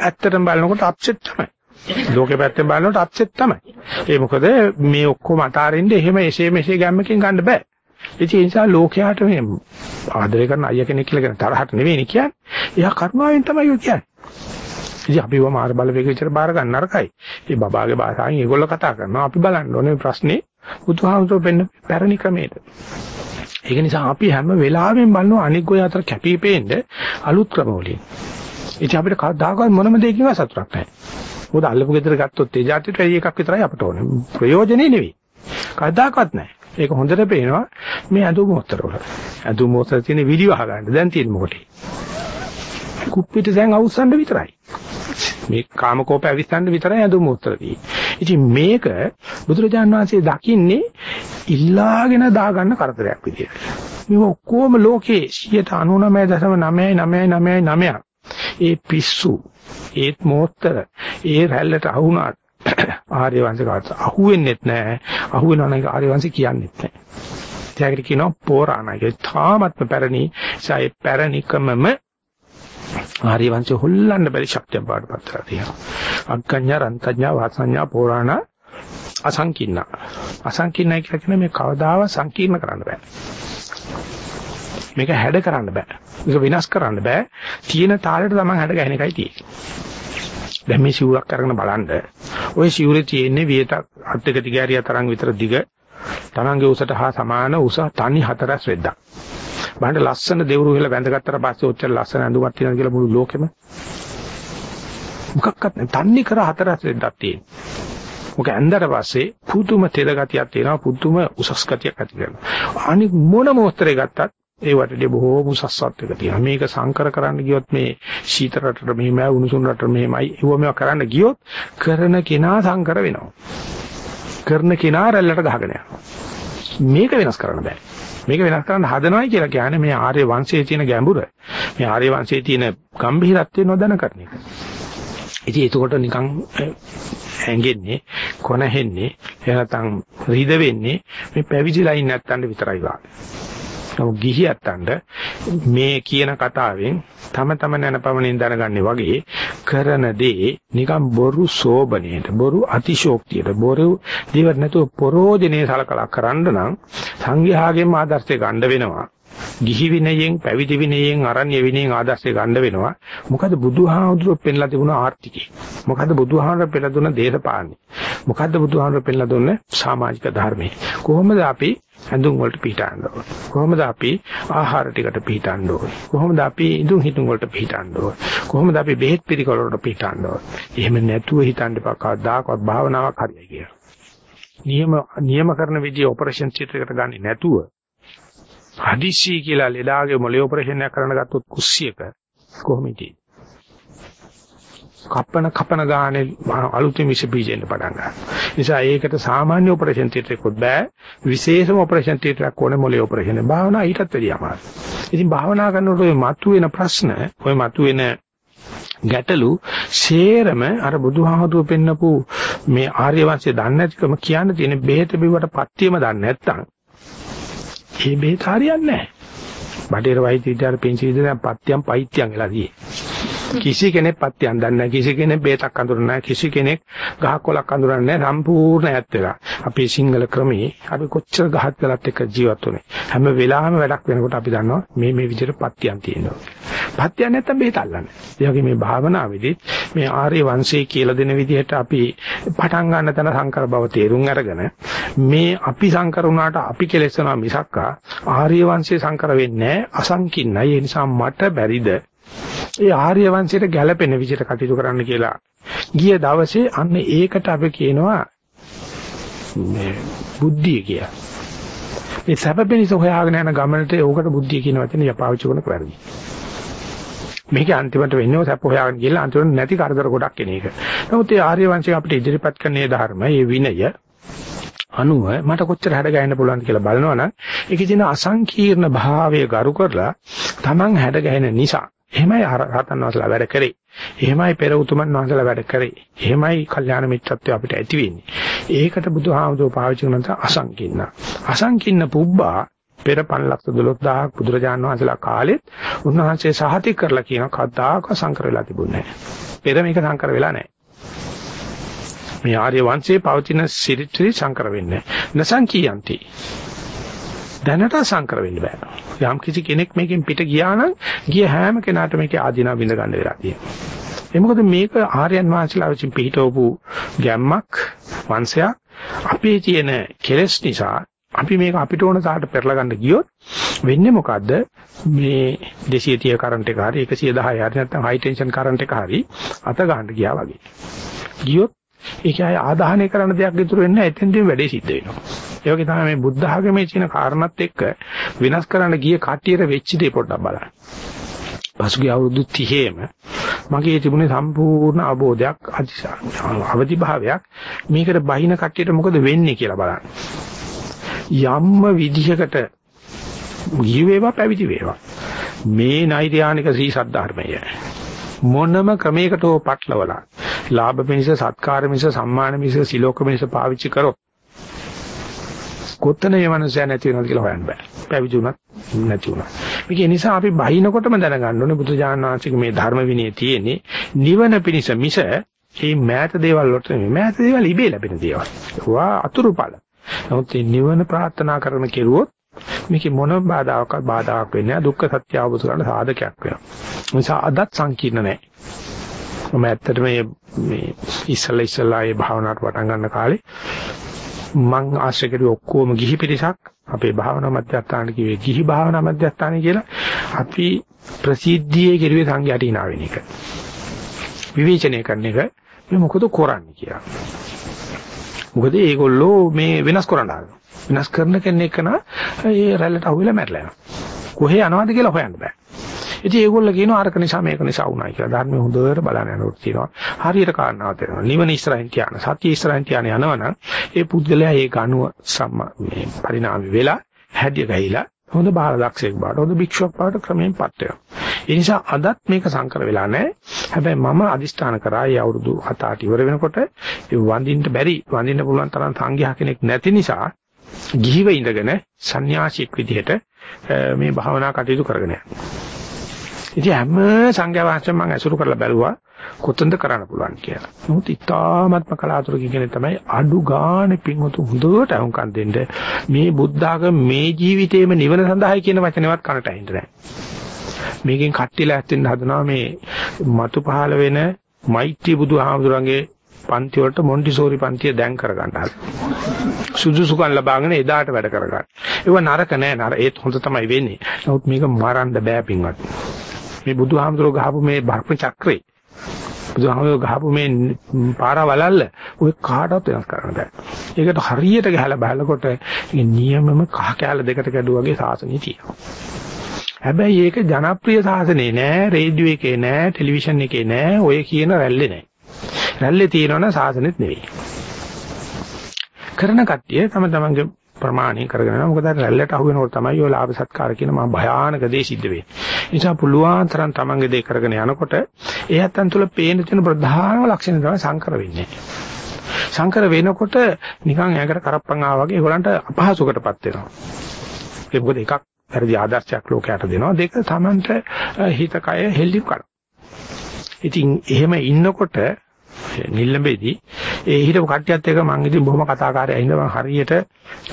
ඇත්තටම බලනකොට අප්සෙට් තමයි. ලෝකේ පැත්තෙන් බලනකොට අප්සෙට් තමයි. ඒ මොකද මේ ඔක්කොම අතාරින්න එහෙම එසේ මෙසේ ගැම්මකින් ගන්න බෑ. ඉතින් ඒ නිසා ලෝකයාට මේ ආදරය කරන අයියා කෙනෙක් කියලා කියන තරහට නෙවෙයි කියන්නේ. එයා කරුණාවෙන් තමයි ඔය කියන්නේ. ඉතින් අපිව මාර බලවේග විතර බාර ගන්න නරකයි. මේ බබාගේ භාෂාවෙන් ඒගොල්ලෝ කතා කරනවා. අපි බලන්න ඕනේ ප්‍රශ්නේ බුදුහාමුදුරුවෝ වෙන්න පැරණි ක්‍රමයට. ඒක නිසා අපි හැම වෙලාවෙම බලනවා අනික් ගොය අතර කැපිපෙන්න අලුත් ක්‍රම වලින්. ඉතින් අපිට කවදාකවත් මොනම දෙයකින්වත් සතුටක් නැහැ. මොකද අල්ලපු ගෙදර ගත්තොත් ඒ જાතියට වැඩි එකක් විතරයි අපට ඕනේ. ප්‍රයෝජනේ නෙවෙයි. කවදාකවත් නැහැ. ඒක හොඳට පේනවා මේ අඳු මොහතර වල. අඳු මොහතර තියෙන වීඩියෝ අහගන්න. දැන් තියෙන මොකටද? කුප්පිට දැන් අවුස්සන්න විතරයි. මේ කාමකෝප ඇවිස්සන්න විතරයි අඳුම උත්තර තියෙන්නේ. ඉතින් මේක බුදුරජාන් වහන්සේ දකින්නේ ඉල්ලාගෙන දාගන්න කරදරයක් විදියට. මේ ඔක්කොම ලෝකේ 99.99999 ඒ පිස්සු ඒත් මෝස්තර ඒ රැල්ලට අහුණාට (clears throat) ආර්ය වංශකාරට අහුවෙන්නෙත් නැහැ. අහුවෙනවා නම් ආර්ය වංශ කියන්නෙත් නැහැ. ඒකට කියනවා පෝරාණයි. ඒ තාමත්ම පැරණි, සයි පැරණිකමම ආර්ය වංශය හොල්ලන්න බැරි ශක්තියක් බාටපත් කරලා තියෙනවා. අග්ගඤ්ඤා රන්තඤ්ඤා වාසඤ්ඤා පෝරාණ අසංකීර්ණ. අසංකීර්ණයි කියලා කියන්නේ මේ කවදාවත් සංකීර්ණ කරන්න බෑ. මේක හැඩ කරන්න බෑ. මේක විනාශ කරන්න බෑ. තියෙන තාලෙට තමයි හැඩ ගැහෙන එකයි තියෙන්නේ. දැන් මේ සිවුරක් අරගෙන බලන්න. ওই සිවුරේ තියෙන්නේ වියත අත් දෙක දිගෑරියා තරම් විතර දිග තරංගේ උසට හා සමාන උස තනි හතරස් වෙද්දක්. බලන්න ලස්සන දෙවුරු වෙලා වැඳගත්තට පස්සේ ඔච්චර ලස්සන ඇඳුමක් තියෙනවා කියලා මුළු ලෝකෙම මොකක්වත් නැහැ. තන්නේ කර හතරස් වෙද්දක් තියෙනවා. මොක ඇඳලා පස්සේ පුදුම තෙද ගතියක් තියෙනවා පුදුම උසස් ගතියක් ඇති කරනවා. අනික මොන මොස්තරේ ගත්තත් ඒ වටේ බොහෝ උසස්වත් එක තියෙනවා. මේක සංකර කරන්න ගියොත් මේ සීත රටට මෙහෙමයි උණුසුම් රටට මෙහෙමයි ඒව මේවා කරන්න ගියොත් කරන කෙනා සංකර වෙනවා. කරන කෙනා රැල්ලට ගහගෙන යනවා. මේක වෙනස් කරන්න බෑ. මේක වෙනස් කරන්න හදනවයි කියලා කියන්නේ මේ ආර්ය වංශයේ තියෙන ගැඹුර මේ ආර්ය වංශයේ තියෙන ගැඹිරත්වය නොදැන කරන එක. ඉතින් ඒකකොට නිකන් හැංගෙන්නේ කොන හෙන්නේ එහෙම නැත්නම් රිද වෙන්නේ මේ පැවිදිලා ඉන්න නැත්තන් විතරයි වාගේ. නමුත් ගිහියත්තන්ට මේ කියන කතාවෙන් තම තම නැනපමණින් දැනගන්නේ වගේ කරන දේ නිකන් බොරු සෝබනේට බොරු අතිශෝක්තියට බොරු දේවත් නැතුව පරෝජනේ සලකලා කරන්න නම් සංඝයාගෙන් ආදර්ශය ගන්න වෙනවා. ගිහි විනයෙන් පැවිදි විනයෙන් අරණ්‍ය විනයෙන් ආදර්ශය ගන්න වෙනවා. මොකද බුදුහාමුදුරුවෝ පෙන්ලා තිබුණ ආර්ථිකය. මොකද බුදුහාමුදුරුවෝ පෙන්ලා දුන්න දේශපාලනය මොකද්ද බුදුහාමුදුරුවෝ පෙන්ලා දුන්න සමාජික ධර්මය. කොහොමද අපි ඇඳුම් වලට පිටාන්න ඕන. කොහොමද අපි ආහාර ටිකට පිටාන්න ඕන? කොහොමද අපි ඉදුම් හිතුම් වලට පිටාන්න ඕන? කොහොමද අපි බෙහෙත් පිළිකල වලට පිටාන්න ඕන? එහෙම නැතුව හිතන්න එපා. කවදාකවත් භාවනාවක් හරියයි කියලා. නියම නියම කරන විදිය ඔපරේෂන් තියටර් එකට ගන්නේ නැතුව හදිස්සි කියලා ලෙඩාගේ මොලේ ඔපරේෂන් එකක් කරන්න ගත්තොත් කුස්සියක කොහොමද කපන කපන ගානේ අලුතෙන් විස බීජෙන්න පටන් ගන්නවා. නිසා ඒකට සාමාන්‍ය ඔපරේෂන් තියටර් එකක් බෑ. විශේෂම ඔපරේෂන් තියටර් එකක් ඕනේ මොලේ ඔපරේෂන් එක. භාවනා ඊටත් වැඩිය අමාරුයි. ඉතින් භාවනා කරනකොට ඔය මතුවෙන ප්‍රශ්න, ඔය මතුවෙන ගැටලු සේරම අර බුදුහාමුදුරුවෝ පෙන්නපු මේ ආර්ය වංශය දන්නේ නැතිකම කියන්න තියෙන බෙහෙත බිව්වට පත්තියම දන්නේ නැත්නම් ඒ බෙහෙත හරියන්නේ නැහැ. බටේර වෛද්‍ය විද්‍යාවේ පෙන්සිල් දෙන පත්‍යම් පෛත්‍යම් වෙලා තියෙන්නේ. කිසි කෙනෙක් පත්‍යම් දන්නේ නැහැ. කිසි කෙනෙක් බේතක් අඳුරන්නේ නැහැ. කිසි කෙනෙක් ගහක් කොලක් අඳුරන්නේ නැහැ. සම්පූර්ණ ඈත් වෙලා. අපේ සිංහල ක්‍රමේ අපි කොච්චර ගහක් ගලත් එක්ක ජීවත් වුනේ. හැම වෙලාවෙම වැඩක් වෙනකොට අපි දන්නවා මේ මේ විදිහට පත්‍යම් තියෙනවා. පත්‍යම් නැත්තම් බේත අල්ලන්නේ. ඒ වගේ මේ භාවනාවේදී මේ ආර්ය වංශයේ කියලා දෙන විදිහට අපි පටන් ගන්න තැන සංකර බව තේරුම් අරගෙන මේ අපි සංකර වුණාට අපි කෙලෙසනවා මිසක් ආර්ය වංශයේ සංකර වෙන්නේ අසංකින්නයි. ඒ නිසා මට බැරිද ඒ ආර්ය වංශයට ගැළපෙන විදිහට කටයුතු කරන්න කියලා. ගිය දවසේ අන්න ඒකට අපි කියනවා මේ බුද්ධිය කියලා. මේ සැපපෙනිස හොයාගෙන යන ගමනට ඕකට බුද්ධිය කියන වචනේ පාවිච්චි කරනක වැරදි. මේකේ අන්තිමට වෙන්නේ සැප හොයාගෙන ගිහලා අන්තිමට නැති කරදර ගොඩක් එන එක. නමුත් ඒ ආර්ය වංශය අපිට ඉදිරිපත් කරන මේ ධර්ම, මේ විනය අනුව මට කොච්චර හැඩ ගැහෙන්න පුළුවන්ද කියලා බලනවනම් ඒකේ තියෙන අසංකීර්ණ භාවය ගරු කරලා Taman හැඩ ගැහෙන නිසා එහෙමයි රහතන් වහන්සේලා වැඩ කරේ. එහෙමයි පෙර උතුමන් වහන්සේලා වැඩ කරේ. එහෙමයි කල්යාණ මිත්‍රත්වය අපිට ඇති වෙන්නේ. ඒකට බුදුහාමුදුරුවෝ පාවිච්චි කරන අසංකින්න. අසංකින්න පුබ්බා පෙර 512000ක් බුදුරජාණන් වහන්සේලා කාලෙත් උන්වහන්සේ සහතික කරලා කියන කද්දාක සංකර වෙලා තිබුණේ නැහැ. පෙර මේක සංකර වෙලා නැහැ. මේ ආර්ය වංශයේ පවතින සිරිත්‍රි සංකර වෙන්නේ නසංකීයන්ති. දැනට සංකර වෙන්න බෑ. යම් කිසි කෙනෙක් මේකෙන් පිට ගියා නම් ගිය හැම කෙනාට මේකේ ආධිනව විඳ ගන්න වෙලා තියෙනවා. ඒ මොකද මේක ආර්යයන් වහන්සේලා විසින් පිළිටවපු ගැම්මක් වංශයක් අපේ තියෙන කෙලෙස් නිසා අපි මේක අපිට ඕන තාට පෙරලා ගන්න ගියොත් වෙන්නේ මොකද්ද මේ 230 කරන්ට් එක හරි 110 හරි නැත්නම් හයි ටෙන්ෂන් කරන්ට් එක හරි අත ගන්න ගියා වගේ. ගියොත් ඒක අය ආදාහනය කරන දෙයක් ඉතුරු වෙන්නේ නැහැ එතෙන්දී වැඩේ සිද්ධ වෙනවා. ඒ වගේ තමයි මේ බුද්ධ ආගමේ තියෙන කාරණාත් එක්ක විනාශ කරන්න ගිය කට්ටියට වෙච්ච දේ පොඩ්ඩක් බලන්න. පසුගිය අවුරුදු 30ෙම මගේ තිබුණේ සම්පූර්ණ අවබෝධයක් අවදි භාවයක් මේකට බහින කට්ටියට මොකද වෙන්නේ කියලා බලන්න. යම්ම විදිහකට ගිහි වේවා පැවිදි වේවා මේ නෛර්යානික සී සද්ධර්මය මොනම ක්‍රමයකට හෝ පටලවලා ලාභ පිණිස සත්කාර පිණිස සම්මාන පිණිස සිලෝක පිණිස පාවිච්චි කරොත් කොතන මේ මනුස්සයා නැති වෙනවද කියලා හොයන්න බෑ. පැවිදි වුණත් නැති වුණා. මේක නිසා අපි බහිනකොටම දැනගන්න ඕනේ බුදුජානක ආංශික මේ ධර්ම විනය තියෙන්නේ නිවන පිණිස මිස මේ මෑත දේවල් වලට නෙමෙයි. මෑත දේවල් ඉබේ ලැබෙන දේවල්. ඒවා අතුරුඵල. නමුත් මේ නිවන ප්‍රාර්ථනා කරන කෙරුවොත් මේකේ මොන බාධාවක් බාධාවක් වෙන්නේ නැහැ. දුක්ඛ සත්‍ය අවබෝධ කරගන්න සාධකයක් වෙනවා. ඒ නිසා අදත් සංකීර්ණ නැහැ. මම ඇත්තට මේ මේ ඉස්සලා ඉස්සලා ඒ භාවනාවට පටන් ගන්න කාලේ මං ආශ්‍රය කරු ඔක්කොම ගිහි පිරිසක් අපේ භාවනා මධ්‍යස්ථාන කිව්වේ ගිහි භාවනා මධ්‍යස්ථාන කියලා අපි ප්‍රසිද්ධියේ කෙරුවේ සංඝයාට hina වෙන එක. විවේචනය කරන එක මේ මොකද කරන්නේ කියලා. මොකද මේගොල්ලෝ මේ වෙනස් කරන්න හදනවා. වෙනස් කරන කෙනෙක් නා ඒ රැල්ලට අහුවෙලා මැරලා යනවා. කොහේ යනවද කියලා හොයන්න බෑ. ඉතින් ඒගොල්ලෝ කියනවා අරක නිසා මේක නිසා වුණා කියලා. ධර්මයේ හොඳට බලන්න යනකොට තියෙනවා. හරියට කාරණාව තේරෙනවා. නිවන ඉස්සරහින් තියාන, සත්‍ය ඉස්සරහින් තියාන යනවනම් ඒ පුද්ගලයා ඒක අනුව සම්ම මේ පරිණාමි වෙලා හැඩය ගහිලා හොඳ බාල දක්ෂයෙක් බවට හොඳ භික්ෂුවක් බවට ක්‍රමයෙන් පත් වෙනවා. ඒ නිසා අදත් මේක සංකර වෙලා නැහැ. හැබැයි මම අදිස්ථාන කරා ඒ අවුරුදු 7-8 ඉවර වෙනකොට ඒ වඳින්න බැරි වඳින්න පුළුවන් තරම් සංඝයා කෙනෙක් නැති නිසා ගිහිව ඉඳගෙන සන්‍යාසික විදිහට මේ භාවනා කටයුතු කරගෙන යනවා. ඉතින් හැම සංඝයා වහන්සේම මම අසුරු කරලා බැලුවා කොතනද කරන්න පුළුවන් කියලා. නමුත් ඉතාමත්ම කලාතුරකින් කියන්නේ තමයි අඩු ගානේ පින්වතු හොඳට අහුම්කම් දෙන්න මේ බුද්ධාගම මේ ජීවිතේම නිවන සඳහායි කියන වචනවත් කනට ඇහිඳ නැහැ. මේකෙන් කට්ටිලා ඇත්තෙන් හදනවා මේ මතු පහළ වෙන මෛත්‍රී බුදුහාමුදුරන්ගේ පන්ති වලට මොන්ටිසෝරි පන්තිය දැන් කරගන්න හදනවා. සුදුසුකම් ලබාගෙන එදාට වැඩ කරගන්න. ඒව නරක නෑ නර ඒත් හොඳ තමයි වෙන්නේ. නමුත් මේක මරන්න බෑ පින්වත්. මේ බුදුහාමුදුරුවෝ ගහපු මේ බර්ප චක්‍රේ බුදුහාමුදුරුවෝ ගහපු මේ පාරවලල්ල ඔය කාටවත් වෙනස් කරන්න බෑ. ඒකට හරියට ගහලා බලනකොට නියමම කහ කැල දෙකට කැඩුවාගේ සාසනය තියෙනවා. හැබැයි ඒක ජනප්‍රිය සාසනේ නෑ, රේඩියෝ එකේ නෑ, ටෙලිවිෂන් එකේ නෑ, ඔය කියන රැල්ලේ නෑ. රැල්ලේ තියෙනවනම් සාසනෙත් නෙවෙයි. කරන කට්ටිය තම තමන්ගේ ප්‍රමාණය කරගෙන යනවා. මොකද රැල්ලට අහු වෙනකොට තමයි ඔය ලාභ සත්කාර කියන මහා භයානක දේ සිද්ධ වෙන්නේ. ඒ නිසා පුළුවන් තරම් තමන්ගේ දේ කරගෙන යනකොට ඒ හැත්තන් තුළ පේන තියෙන ප්‍රධානම ලක්ෂණ තමයි සංකර වෙන්නේ. සංකර වෙනකොට නිකන් ඇඟට කරප්පන් ආවා වගේ ඒගොල්ලන්ට අපහසුකටපත් වෙනවා. ඒක මොකද එකක් වැරදි ආදර්ශයක් ලෝකයට දෙනවා. දෙක තමන්ට හිත කය හෙල්ලි කරනවා. ඉතින් එහෙම ඉන්නකොට නිල්ලඹේදී ඒ හිටපු කට්ටියත් එක්ක මම ඉතින් බොහොම කතාකාරයා ඉඳ මම හරියට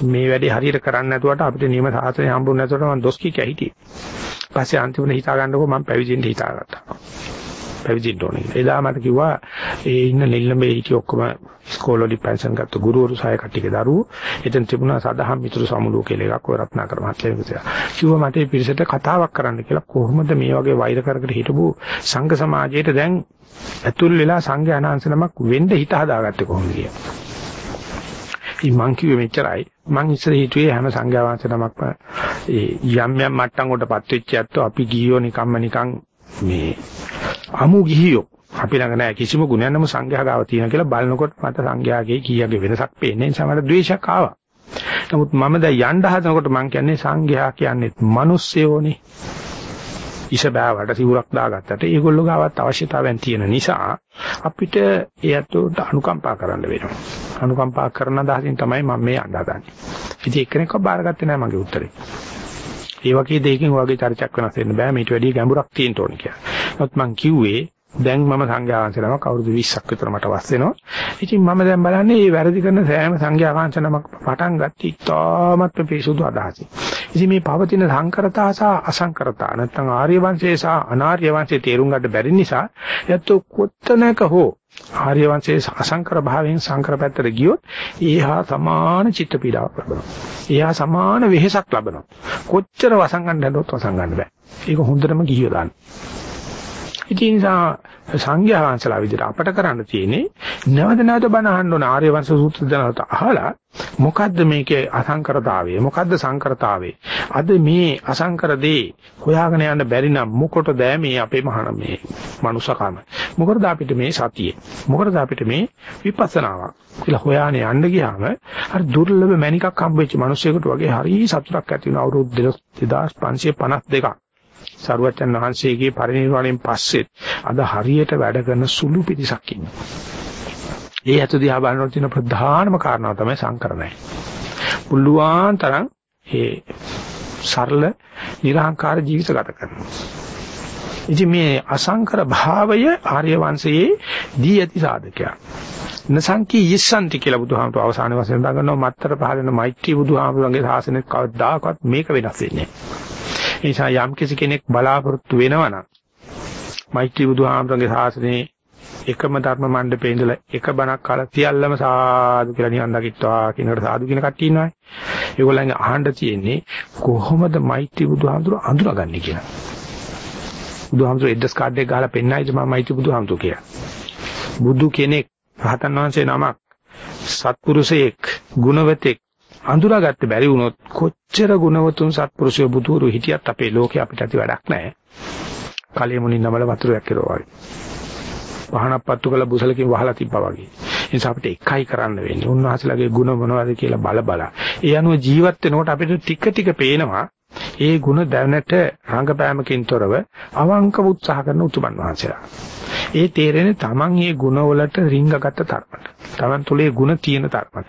මේ වැඩේ හරියට කරන්නේ නැතුවට අපිට නියම සාසනය හම්බුනේ නැතුවට මම දොස් කිය හිටියේ. පස්සේ අන්තිමට හිතා ගන්නකො මම පැවිදෙන්න හිතාගත්තා. පැවිදින්න ඕනේ කියලා. එදා මට කිව්වා ඒ ඉන්න නෙල්ලඹේ හිටිය ඔක්කොම ඉස්කෝලේ පෙන්ෂන් ගත්ත ගුරුවරු සහය කට්ටියගේ දරුවෝ එතන තිබුණා සදහම් මිතුරු සමුළුව කියලා එකක් ඔය රත්නාකර මහත්තයා කිව්වා. කිව්වා මට මේ පිරිසට කතාවක් කරන්න කියලා කොහොමද මේ වගේ වෛර කරකට හිටපු සංඝ සමාජයට දැන් ඇතුල් වෙලා සංඝ අනාංශ නමක් වෙන්න හිත හදාගත්තේ කොහොමද කියලා. ඉතින් මං කිව්වේ මෙච්චරයි. මං ඉස්සර හිතුවේ හැම සංඝයා වහන්සේ නමක්ම ඒ යම් යම් මට්ටම් වලටපත් වෙච්ච ඇත්තෝ අපි ගියෝ නිකම්ම නිකන් මේ අමු ගිහියෝ අපි ළඟ නැහැ කිසිම ගුණයක් නම සංඝයා ගාව තියෙන කියලා බලනකොට මට සංඝයාගේ කීයගේ වෙනසක් පේන්නේ නිසා මට ද්වේෂයක් ආවා. නමුත් මම දැන් යන්න හදනකොට මං කියන්නේ සංඝයා කියන්නේ මිනිස්සයෝනේ. ඉෂ බෑවට සිවුරක් දාගත්තට ඒගොල්ලෝ ගාවත් අවශ්‍යතාවයන් තියෙන නිසා අපිට ඒකට අනුකම්පා කරන්න වෙනවා. අනුකම්පා කරන දහසින් තමයි මම මේ යන්න හදන්නේ. ඉතින් එක්කෙනෙක්ව බාරගත්තේ නැහැ මගේ උත්තරේ. ඒ වගේ දෙයකින් වගේ චර්චාවක් වෙනස් වෙන්න බෑ. මේට වැඩිය ගැඹුරක් තියෙන්න ඕනේ කියලා. නමුත් මං කිව්වේ දැන් මම සංඝයා වහන්සේ නමක් අවුරුදු 20ක් විතර මට වස් වෙනවා. ඉතින් මම දැන් බලන්නේ මේ වැරදි කරන සෑම සංඝයා වහන්සේ නමක් පටන් ගත්ත ඉතාමත් පිරිසුදු අදහසින්. ඉතින් මේ පවතින සංකරතා සහ අසංකරතා නැත්නම් ආර්ය වංශයේ සහ අනාර්ය වංශයේ තේරුම් ගන්න බැරි නිසා යත් කොත්තනක හෝ ආර්ය වංශයේ අසංකර භාවයෙන් සංකර පැත්තට ගියොත් ඒහා සමාන චිත්ත පීඩාවක් ලබනවා. ඒහා සමාන වෙහෙසක් ලබනවා. කොච්චර වසංගන්න හැදුවත් වසංගන්න බෑ. ඒක හොඳටම ගිහියෝ දාන්න. ඉතින් නිසා සංඝයා වහන්සේලා විදිහට අපට කරන්න තියෙන්නේ නැවත නැවත බණ අහන්න ඕන ආර්ය වංශ සූත්‍ර දනවත අහලා මොකද්ද මේකේ අසංකරතාවය? මොකද්ද සංකරතාවය? අද මේ අසංකර දේ හොයාගෙන යන්න බැරි නම් මොකටද මේ අපේ මහාන මේ මනුසකම මොකටද අපිට මේ සතියේ? මොකටද අපිට මේ විපස්සනාවක්? කියලා හොයාගෙන යන්න ගියාම අර දුර්ලභ මණිකක් හම්බෙච්ච මිනිසෙකුට වගේ හරි සතුටක් ඇති වෙන අවුරුදු 2552ක් සරුවචන් වහන්සේගේ පරිණිරවාණයෙන් පස්සෙත් අද හරියට වැඩ කරන සුළු පිරිසක් ඉන්නවා. ඒ ඇතු දිහා බලනකොට තියෙන ප්‍රධානම කාරණාව තමයි සංකරණය. පුළුවන් තරම් ඒ සරල නිර්හංකාර ජීවිත ගත කරනවා. ඉතින් මේ අසංකර භාවය ආර්ය වංශයේ දී ඇති සාධකයක්. නසංකී යස්සන්ති කියලා බුදුහාමුදුරුවෝ අවසාන වශයෙන් දඟනවා මත්තර පහළ වෙන මෛත්‍රී බුදුහාමුදුරන්ගේ ශාසනයේ කවදාකවත් මේක වෙනස් වෙන්නේ නැහැ. ඒ නිසා යම් කිසි කෙනෙක් බලාපොරොත්තු වෙනවනම් මෛත්‍රී බුදුහාමරගේ ශාසනයේ එකම ධර්ම මණ්ඩපේ ඉඳලා එක බණක් අහලා සියල්ලම සාදු කියලා නිවන් දකිත්වා කියනකට සාදු කියන කට්ටිය ඉන්නවනේ. ඒගොල්ලන්ගේ අහන්න තියෙන්නේ කොහොමද මෛත්‍රී බුදුහාමතුරු අඳුරගන්නේ කියලා. බුදුහාමතුරු එඩ්‍රස් කාඩ් එක ගහලා පෙන්නයිද මම මෛත්‍රී බුදුහාමතුරු කියලා. බුදු කෙනෙක් රහතන් වහන්සේ නමක් සත්පුරුෂයෙක් ගුණවතෙක් අඳුරාගත්ත බැරි වුණොත් කොච්චර ගුණවතුන් සත්පුරුෂය බුදුරු හිටියත් අපේ ලෝකේ අපිට ඇති වැඩක් නැහැ. කලිය මුණින් නමල වතුරයක් කෙරුවා වගේ. වහනක් පත්තු කළ බුසලකින් වහලා තිබ්බා වගේ. ඒ නිසා අපිට එකයි කරන්න වෙන්නේ. උන්වහන්සේලාගේ ගුණ මොනවද කියලා බල බල. ඒ අනුව ජීවත් වෙනකොට අපිට ටික ටික පේනවා ඒ ಗುಣ දැනට රංගපෑමකින් තොරව අවංක උත්සාහ කරන උතුමන් වහන්සේලා. ඒ තේරෙන්නේ Taman මේ ಗುಣ වලට රිංගගත තරමට. Taman තුලේ ಗುಣ තියෙන තරමට.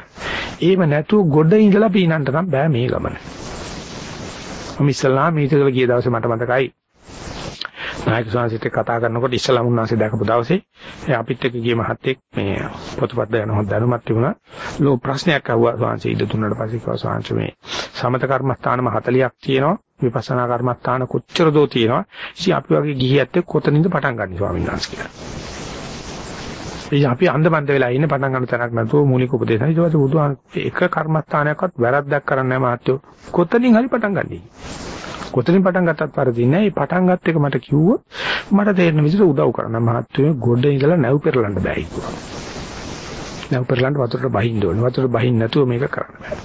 ඒව නැතුව ගොඩ ඉඳලා පීනන්න නම් බෑ මේ ගමන. මම ඉස්සලා මීටරවල ගිය දවසේ මට මතකයි නායක ස්වාමීන්ට කතා කරනකොට ඉස්සලා මුන්නාසේ දැකපු දවසේ අපිත් එක්ක ගිය මහත්තයෙක් මේ පොතපත් දාන හොඳ දැනුමක් තිබුණා. ලෝ ප්‍රශ්නයක් අහුවා ස්වාමීන් ඉද දුන්නාට පස්සේ කිව්වා ස්වාමීන් මේ සමත කර්මස්ථානම 40ක් තියෙනවා. විපස්සනා කර්මස්ථාන කොච්චර දෝ තියෙනවා. ඉතින් අපි වගේ ගිහියත් එක්ක කොතනින්ද පටන් ගන්න ස්වාමීන් වහන්සේ කියලා. ඉතින් අපි අන්දමන්ද වෙලා ඉන්නේ පටන් ගන්න තැනක් නැතුව මූලික උපදේශය. ඊට පස්සේ බුදුහාම එක කර්මස්ථානයක්වත් වැරද්දක් කරන්නේ නැහැ මහත්තයෝ. කොතනින් හරි පටන් ගන්නයි. කොතනින් පටන් ගත්තත් වරදින්නේ නැහැ. මේ පටන් ගත්ත එක මට කිව්වොත් මට තේරෙන විදිහට උදව් කරන්න. මහත්තයෝ ගොඩ ඉඳලා නැව් පෙරලන්න බෑ කිව්වා. නැව් පෙරලන්න වතුරට බහින්න ඕනේ. වතුරට බහින්න නැතුව මේක කරන්න බෑ.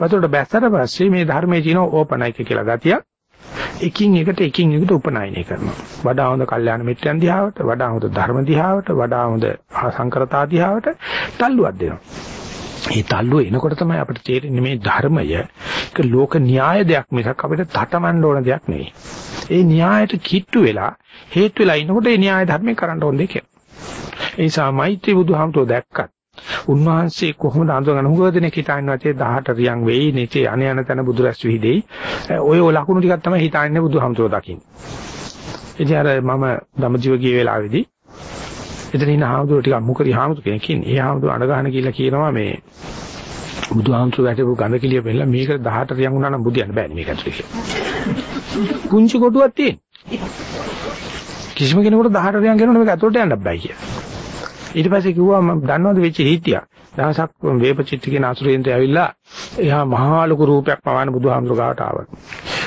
වතුරට බැස්සට පස්සේ මේ ධර්මයේ තියෙන ඕපනයික කියලා ගතියක් එකින් එකට එකින් එකට උපනයනය කරනවා. වඩා හොඳ කල්යාණ මිත්‍රයන් දිහාවට, වඩා හොඳ ධර්ම දිහාවට, වඩා හොඳ සංකරතා දිහාවට තල්ලුවක් දෙනවා. මේ තල්ලුව එනකොට තමයි අපිට තේරෙන්නේ මේ ධර්මය ඒක ලෝක න්‍යාය දෙයක් මිසක් අපිට තටමඬ ඕන දෙයක් නෙවෙයි. ඒ න්‍යායට කිට්ටු වෙලා හේතු වෙලා ඉනකොට ඒ න්‍යාය ධර්මයෙන් කරන්න ඕන දෙයක්. ඒ නිසා මෛත්‍රී බුදුහාමතෝ දැක්කත් උන්වහන්සේ කොහොමද අඳුරගෙන හුඟ දෙනෙක් හිතන්නේ නැතේ 18 රියන් වෙයි නෙචේ අන යන තැන බුදුරැස් විහිදෙයි. ඔය ලකුණු ටිකක් තමයි හිතන්නේ බුදුහාමතෝ දකින්න. ඉතින් අර මම ධම්මජීව ගිය වෙලාවේදී එතන ඉන්න හාමුදුරුවෝ ටිකක් මුකරි හාමුදුරු කෙනෙක් ඉන්නේ. ඒ හාමුදුරුවෝ අඬ ගන්න කියලා කියනවා මේ බුදුහාමුදුරුවෝ වැටපු ගඳ කිලිය පෙන්නලා මේක 18 රියන් වුණා නම් බුදියන්න බෑනේ මේක ඇතුලේ කියලා. පුංචි කොටුවක් තියෙන. කිසිම කෙනෙකුට 18 රියන් ගෙනන මේක ඇතුළට යන්න බෑ කියලා. ඊට පස්සේ කිව්වා මම දන්නවද වෙච්ච හිතියක්. දවසක් වේපචිත්ත කියන අසුරේන්ද්‍රය ඇවිල්ලා එහා මහා ලොකු රූපයක් පවාන බුදුහාමුදුර ගාවට ආවා.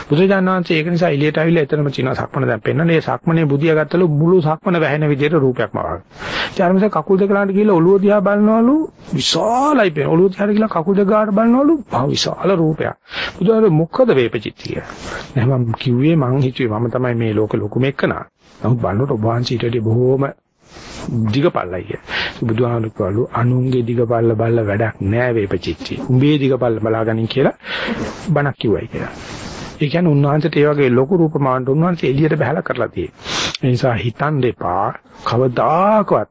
බුදුජානනාංශය ඒක නිසා එළියට ඇවිල්ලා එතනම චිනා සක්මන දැන් පෙන්නන්නේ සක්මනේ බුදියා ගත්තලු මුළු සක්මන වැහෙන විදිහට රූපයක් මවාගෙන. ඊට කකුල් දෙක ලාට ගිහලා ඔළුව දිහා බලනවලු විශාලයි පේන. ඔළුව දිහාට ගිහලා කකුල් දෙක ගාට බලනවලු මහ විශාල රූපයක්. බුදුහාමුදුර මොකද වේපචිත්ත කියලා. නෑ මම කිව්වේ මං හිතුවේ මම තමයි මේ ලෝක ලොකුම එක්කනා. නමුත් බannට ඔබ වහන්සේට බොහෝම දිගපල්ලයි කිය. බුදුහාමුදුරුවෝ අනුන්ගේ දිගපල්ල බල්ල වැඩක් නෑ වේපචිත්ති. උඹේ දිගපල්ල බලාගනින් කියලා බණක් කිව්වයි කියලා. ඒ කියන්නේ උන්වහන්සේට ඒ වගේ ලොකු රූපමාන උන්වහන්සේ එළියට බහලා කරලා තියෙනවා. ඒ නිසා හිතන් දෙපා කවදාකවත්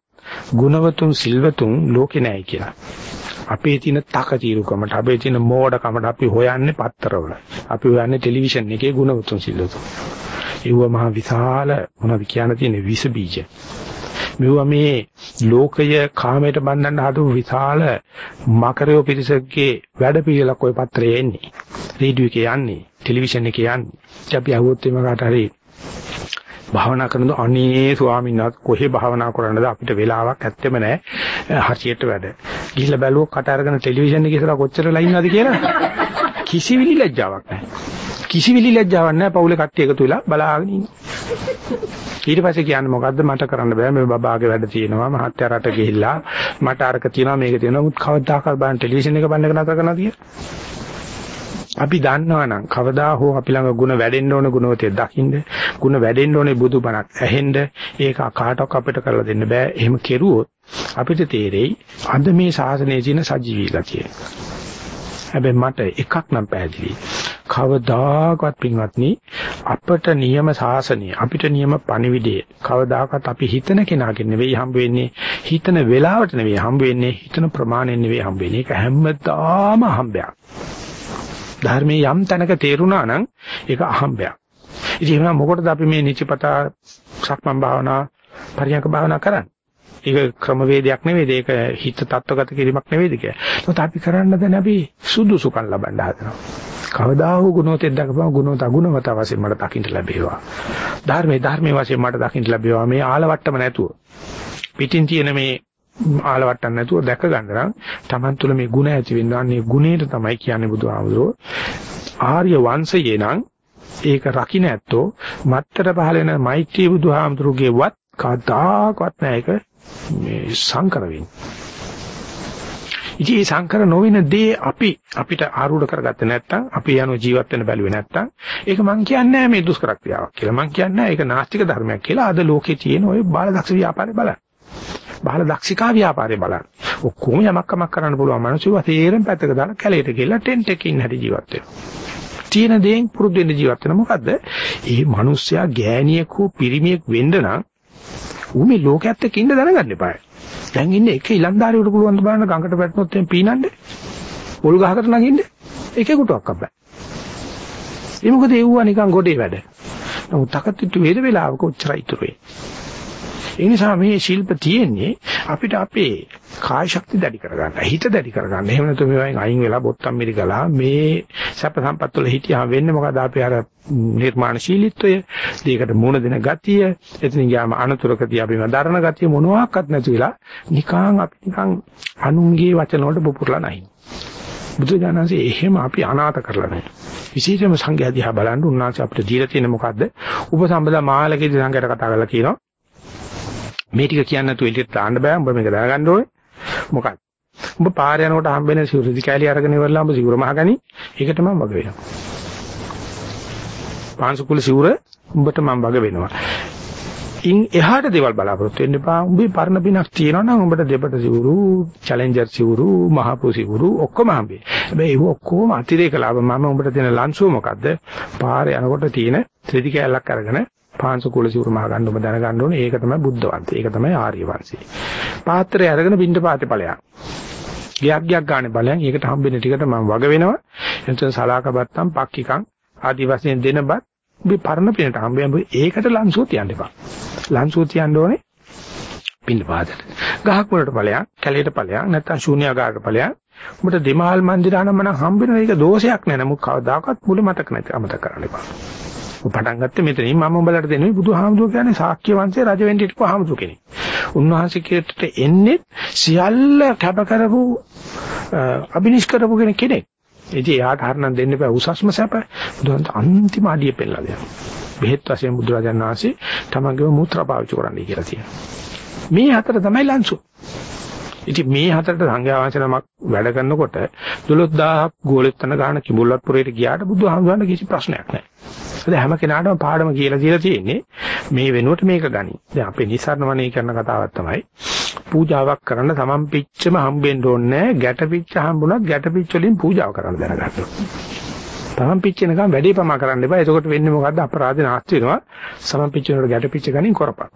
ගුණවතුන් සිල්වතුන් ලෝකේ නැහැ කියලා. අපේ තියෙන තකතිරුකමට අපේ තියෙන මෝඩකමට අපි හොයන්නේ පත්තරවල. අපි හොයන්නේ ටෙලිවිෂන් එකේ ගුණවතුන් සිල්වතුන්. ඒව මහ විශාල මොනවද කියන්න තියෙන විස බීජ. මෙවුවා මේ ලෝකය කාමයට බඳින්න හදපු විශාල මකරයෝ පිරිසකගේ වැඩ පිළිලක් ওই පත්‍රයේ එන්නේ. රේඩියෝ එකේ යන්නේ, ටෙලිවිෂන් එකේ යන්නේ. අපි අහුවොත් එimhe කාට හරි භාවනා කරනද අනේ ස්වාමීන් වහන්සේ කොහේ භාවනා කරන්නද අපිට වෙලාවක් ඇත්තෙම නැහැ හරියට වැඩ. ගිහිල්ලා බැලුවොත් කට අරගෙන ටෙලිවිෂන් එකේ ඉස්සරහ කොච්චර ලයින් නැද කියලා කිසිවිලි ලැජ්ජාවක් නැහැ. කිසිවිලි ලැජ්ජාවක් නැහැ පවුලේ කට්ටිය එකතු වෙලා බලාගෙන ඉන්නේ. ඊට පස්සේ කියන්නේ මොකද්ද මට කරන්න බෑ මේ බබාගේ වැඩ තියෙනවා මහත්ය රට ගිහිල්ලා මට අරක තියෙනවා මේක තියෙනවා මුත් කවදාකවත් බලන්න ටෙලිවිෂන් එක බලන්න එක නතර කරනවා කිය. අපි දන්නවනම් කවදා හෝ අපි ළඟ ಗುಣ වැඩෙන්න ඕන ගුණවතේ දකින්න ಗುಣ වැඩෙන්න ඕනේ බුදුබණක් ඇහෙන්න ඒක කාටවත් අපිට කරලා දෙන්න බෑ එහෙම කෙරුවොත් අපිට තේරෙයි අද මේ ශාසනයේ තියෙන සජීවී ගතිය. හැබැයි මට එකක් නම් පැහැදිලි. කවදාකවත් පින්වත්නි අපට නියම ශාසනය අපිට නියම පණිවිඩය කවදාකවත් අපි හිතන කෙනාගෙන් නෙවෙයි හම්බ වෙන්නේ හිතන වෙලාවට නෙවෙයි හම්බ වෙන්නේ හිතන ප්‍රමාණයෙන් නෙවෙයි හම්බ වෙන්නේ ඒක හැමදාම හම්බයක් ධර්මයේ යම් තැනක තේරුණා නම් ඒක අහම්බයක් ඉතින් එහෙනම් මොකටද අපි මේ නිචපතා සක්මන් භාවනා පරියන්ක භාවනා කරන්නේ ඒක ක්‍රමවේදයක් නෙවෙයි ඒක හිත තත්වගත කිරීමක් නෙවෙයිද කියලා. ඒත් අපි කරන්න දැන් අපි සුදුසුකම් ලබන්න හදනවා. කවදා හෝ ගුණෝතෙන් දක්වපුවා ගුණෝත අගුණවත වශයෙන් මට දකින්න ලැබේවා. ධර්මයේ ධර්මයේ වශයෙන් මට දකින්න ලැබේවා. මේ ආලවට්ටම නැතුව. පිටින් තියෙන මේ ආලවට්ටම් නැතුව දැක ගන්න නම් Taman තුල මේ ගුණ ඇති වෙනවා. මේ ගුණයට තමයි කියන්නේ බුදුහාමුදුරුවෝ. ආර්ය වංශයේ නම් ඒක රකින්න ඇත්තෝ මත්තර පහල වෙන මෛත්‍රී බුදුහාමුදුරුවෝගේ වත් කදාකවත් නැහැ ඒක මේ සංකර වෙන්නේ. ඉතින් මේ සංකර නොවන දේ අපි අපිට ආරූඪ කරගත්තේ නැත්නම් අපි යන ජීවත් වෙන්න බැලුවේ නැත්නම් ඒක මං කියන්නේ මේ දුෂ්කර ක්‍රියාවක් කියලා. මං කියන්නේ ඒක නාස්තික ධර්මයක් කියලා. අද ලෝකේ තියෙන ওই බාලදක්ෂ ව්‍යාපාරේ බලන්න. බාල දක්ෂිකා ව්‍යාපාරේ බලන්න. ඔක්කොම යමක් කමක් කරන්න පුළුවන් මිනිස්සු තේරෙන් පැත්තක දාලා කැලේට ගිහලා ටෙන්ට් එකකින් ඉන්න හැටි ජීවත් වෙනවා. තියෙන දේෙන් පුරුදු වෙන්න ජීවත් වෙන මොකද්ද? මේ මිනිස්සයා ගෑණියෙක් හෝ පිරිමියෙක් වෙන්න නම් ඌ මේ ලෝකයේත් එක්ක ඉන්න දැනගන්න එපා. දැන් ඉන්නේ එක ඉලන්දාරියට පුළුවන් ද බලන්න ගඟට වැටුනොත් එම් පීනන්නේ. පොල් ගහකට නගින්න එකෙකුටවත් අප්පා. ඒ මොකද ඒවුවා නිකන් ගොඩේ වැඩ. නමුත් තකතිතු වේද වෙලාවක උච්චරයි ඉතුරු වෙන්නේ. ඒ නිසා මේ ශිල්ප තියෙන්නේ අපිට අපේ කාය ශක්තිය දැඩි කරගන්න, හිත දැඩි කරගන්න. එහෙම නැත්නම් මේවායින් අයින් වෙලා බොත්තම් මිරිකලා මේ සැප සම්පත් වල හිටියාම වෙන්නේ මොකද අපි අර නිර්මාණශීලීත්වය, දෙයකට මුණ දෙන ගතිය, එතනින් ගියාම අනතුරකදී අපි මදරණ ගතිය මොනවාක්වත් නැති වෙලා නිකං අපි නිකං අනුන්ගේ වචන වලට පුපුරලා නැහැ. බුදුජානන්සේ එහෙම අපි අනාථ කරලා නැහැ. විශේෂයෙන්ම සංඝයා දිහා බලන්න උන්වහන්සේ අපිට දීලා තියෙන මොකද්ද? උපසම්පදා මාලකේදී සංඝයාට කතා කරලා කියනවා මේ ටික කියන්නේ නැතුව එළියට දාන්න බෑ. උඹ මේක දැනගන්න ඕනේ. මොකක්ද? උඹ පාර යනකොට හම්බෙන සිවුරු දිකෑලි අරගෙන ඉවරලා උඹ සිවුර මහගනි. ඒකට මම වග වෙනවා. පාංශුකුල සිවුර උඹට මම වග වෙනවා. ඉන් එහාට දේවල් බලාපොරොත්තු වෙන්න එපා. උඹේ පරණ පිනක් තියෙනවා නම් උඹට දෙපට සිවුරු, චැලෙන්ජර් සිවුරු, මහපු සිවුරු ඔක්කොම හම්බෙයි. හැබැයි ඒක ඔක්කොම අතිරේක ලාභ. මම උඹට දෙන ලන්සුව මොකද්ද? පාරේ යනකොට තියෙන ත්‍රිදි කැලක් අරගෙන පාංශ කුල සිවුරු මහ ගන්න ඔබ දැනගන්න ඕනේ ඒක තමයි බුද්ධ වංශය. ඒක තමයි ආර්ය වංශය. පාත්‍රය අරගෙන බින්ද පාතේ ඵලයක්. ගියක් ගියක් ගන්න බලයන් ඒකට හම්බෙන ටිකට මම වග වෙනවා. එතන සලාක බත්තම් පක්කිකම් ආදි වශයෙන් දෙනබත් ඔබේ පරණ පිනට හම්බෙන්න ඒකට ලන්සෝ තියන්න එපා. ලන්සෝ තියන්න ඕනේ පින්න පාදට. ගහක් වලට ඵලයක්, කැලේට ඵලයක්, නැත්නම් ශූන්‍යාකාරට ඵලයක්. උඹට දෙමහල් මන්දිරානම් මනම් හම්බෙන එක දෝෂයක් නෑ. නමුත් කවදාකවත් මුල මතක නැති අමතක කරන්න එපා. පටන් ගත්තේ මෙතනින් මම උඹලට දෙන්නේ බුදුහාමුදුරුවෝ කියන්නේ ශාක්‍ය වංශයේ රජ වෙන්න හිටපු හාමුදුරු කෙනෙක්. උන්වහන්සේ කීයට එන්නේ සියල්ල කැප කරපු අබිනිෂ් කරපු කෙනෙක්. ඉතින් එයාට හරනම් දෙන්න බෑ උසස්ම සැප. බුදුහන්ත අන්තිම අඩිය පෙන්නලා දෙනවා. බෙහෙත් වශයෙන් බුදුරජාණන් වහන්සේ තමන්ගේම මූත්‍රා පාවිච්චි කරන්නයි කියලා තියෙනවා. මේ හතර තමයි ලන්සු. ඉතින් මේ හතරට සංඝයා වහන්සේ නමක් වැඩ කරනකොට 12000ක් ගෝලෙත්තන ගන්න කිඹුල්වත්පුරේට ගියාට බුදුහාමුදුරන්ට කිසි ප්‍රශ්නයක් නැහැ. ඒද හැම කෙනාටම පාඩම කියලා දීලා තියෙන්නේ මේ වෙනුවට මේක ගනි. දැන් අපේ නිසරණ වනේ කරන කතාවක් තමයි පූජාවක් කරන්න තමන් පිච්චම හම්බෙන්න ඕනේ ගැට පිච්ච හම්බුණත් ගැට පිච්ච වලින් පූජාව කරන්න දැනගන්න. තමන් පිච්චෙනකම් වැඩේ පමා කරන්න එපා. එතකොට වෙන්නේ මොකද්ද? අපරාධ නාස්ති වෙනවා. සමන් පිච්චෙනකොට ගැට පිච්ච ගනින් කරපන්.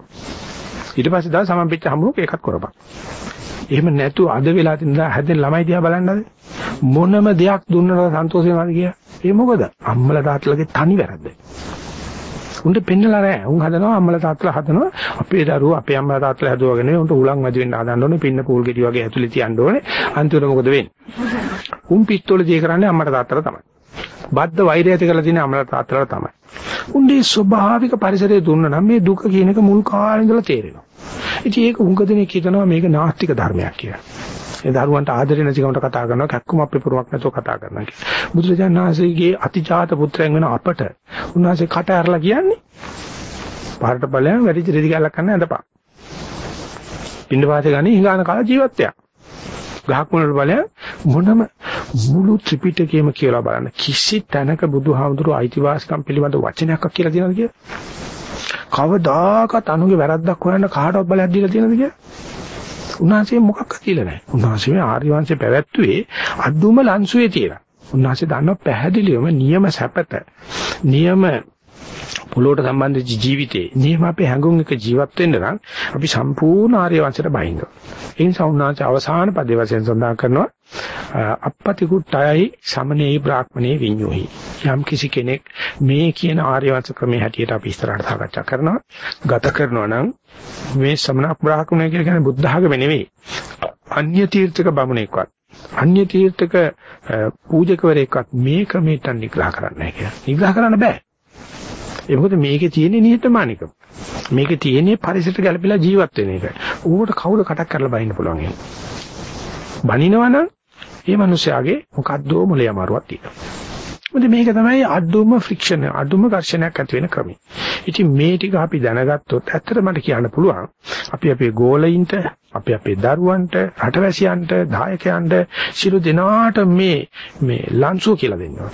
ඊට පස්සේ දා සමන් පිච්ච හම්බුනොත් ඒකත් කරපන්. එහෙම නැතු අද වෙලා තියෙන හැදෙන ළමයි දිහා බලන්නද? මොනම දෙයක් දුන්නට සන්තෝෂ වෙනවද කියලා ඒ මොකද? අම්මලා තාත්තලාගේ තනි වැරද්ද. උන්ට පෙන්නලා නැහැ. උන් හදනවා අම්මලා තාත්තලා හදනවා. අපේ දරුවෝ අපේ අම්මලා තාත්තලා හදුවගෙන උන්ට උලන් වැඩි වෙන්න හදන්න ඕනේ පින්න පූල් ගෙඩි වගේ ඇතුලේ තියන්න ඕනේ. අන්තිමට මොකද වෙන්නේ? උන් පිස්තෝල දී කරන්නේ අම්මට තාත්තලා තමයි. බද්ද වෛරය ඇති කරලා තියෙන අම්මලා තාත්තලා තමයි උන්ගේ ස්වභාවික පරිසරය දුන්න නම් මේ දුක කියන එක මුල් කාලේ ඉඳලා තේරෙනවා ඉතින් ඒක උංග දෙනෙක් හිතනවා මේක නාස්තික ධර්මයක් කියලා. ඒ දරුවන්ට ආදරේ නැතිකමට කතා කරනවා කැක්කුම අපේ පුරුවක් නැතුව කතා කරනවා කියලා. බුදුරජාණන් වහන්සේගේ අතිජාත පුත්‍රයන් වෙන අපට උන්වහන්සේ කට ඇරලා කියන්නේ පාරට ඵලයන් වැඩි රෙදි ගාලක් කරන්න ඇඳපන්. පින්න වාසේ ගන්නේ හිඟාන කාල ජීවිතයක්. ගහක් මුලට බලය මොනම මුළු ත්‍රිපිටකයම කියලා බලන්න කිසි තැනක බුදුහාමුදුරුවෝ අයිතිවාසිකම් පිළිබඳ වචනයක් කියලා තියෙනවද කියලා? කවදාකවත් අනුගේ වැරද්දක් හොයන්න කාටවත් බලයක් දීලා තියෙනවද කියලා? උන්වහන්සේ මොකක්ද කියලා නැහැ. උන්වහන්සේ මේ ආර්ය වංශේ පැවැත්වුවේ අදුම ලන්සුවේ තියලා. උන්වහන්සේ දන්නවා පැහැදිලිවම නියම සැපත. නියම පොළොවට සම්බන්ධ ජීවිතේ නියම අපේ හැඟුම් එක ජීවත් වෙන්න නම් අපි සම්පූර්ණ ආර්ය වංශයට බහින්න ඕන. ඒ නිසා උන්වහන්සේ අවසාන පදේ වශයෙන් සඳහන් කරනවා අපපති කුට්ටයයි සමනේයි බ්‍රාහ්මණේ විඤ්ඤෝහි. යම් කිසි කෙනෙක් මේ කියන ආර්ය වංශ ක්‍රමයේ හැටියට අපි ඉස්සරහට සාකච්ඡා කරනවා. ගත කරනවා නම් මේ සමන බ්‍රාහ්මණය කියන්නේ බුද්ධ ආගම නෙවෙයි. අන්‍ය තීර්ථක බමුණෙක්වත් අන්‍ය තීර්ථක පූජකවරයෙක්වත් මේ ක්‍රමයට නිග්‍රහ කරන්න නැහැ කියලා. නිග්‍රහ කරන්න බෑ. ඒ මොකද මේකේ තියෙන නිහතමානිකම. මේකේ තියෙන පරිසරයට ගැළපෙලා ජීවත් වෙන එක. ඌකට කවුද කටක් කරලා බහින්න පුළුවන් එහෙම. බනිනවනම් ඒ මිනිස්යාගේ මොකද්දෝ මොලේ අමාරුවක් තියෙනවා. මොකද මේක තමයි අඩුම ෆ්‍රික්ෂන් අඩුම ඝර්ෂණයක් ඇති වෙන ක්‍රමය. ඉතින් මේ ටික අපි දැනගත්තොත් ඇත්තට මට කියන්න පුළුවන් අපි අපේ ගෝලයින්ට අපි අපේ දරුවන්ට රටවැසියන්ට දායකයන්ට සිළු දෙනාට මේ මේ ලන්සුව කියලා දෙන්නවා.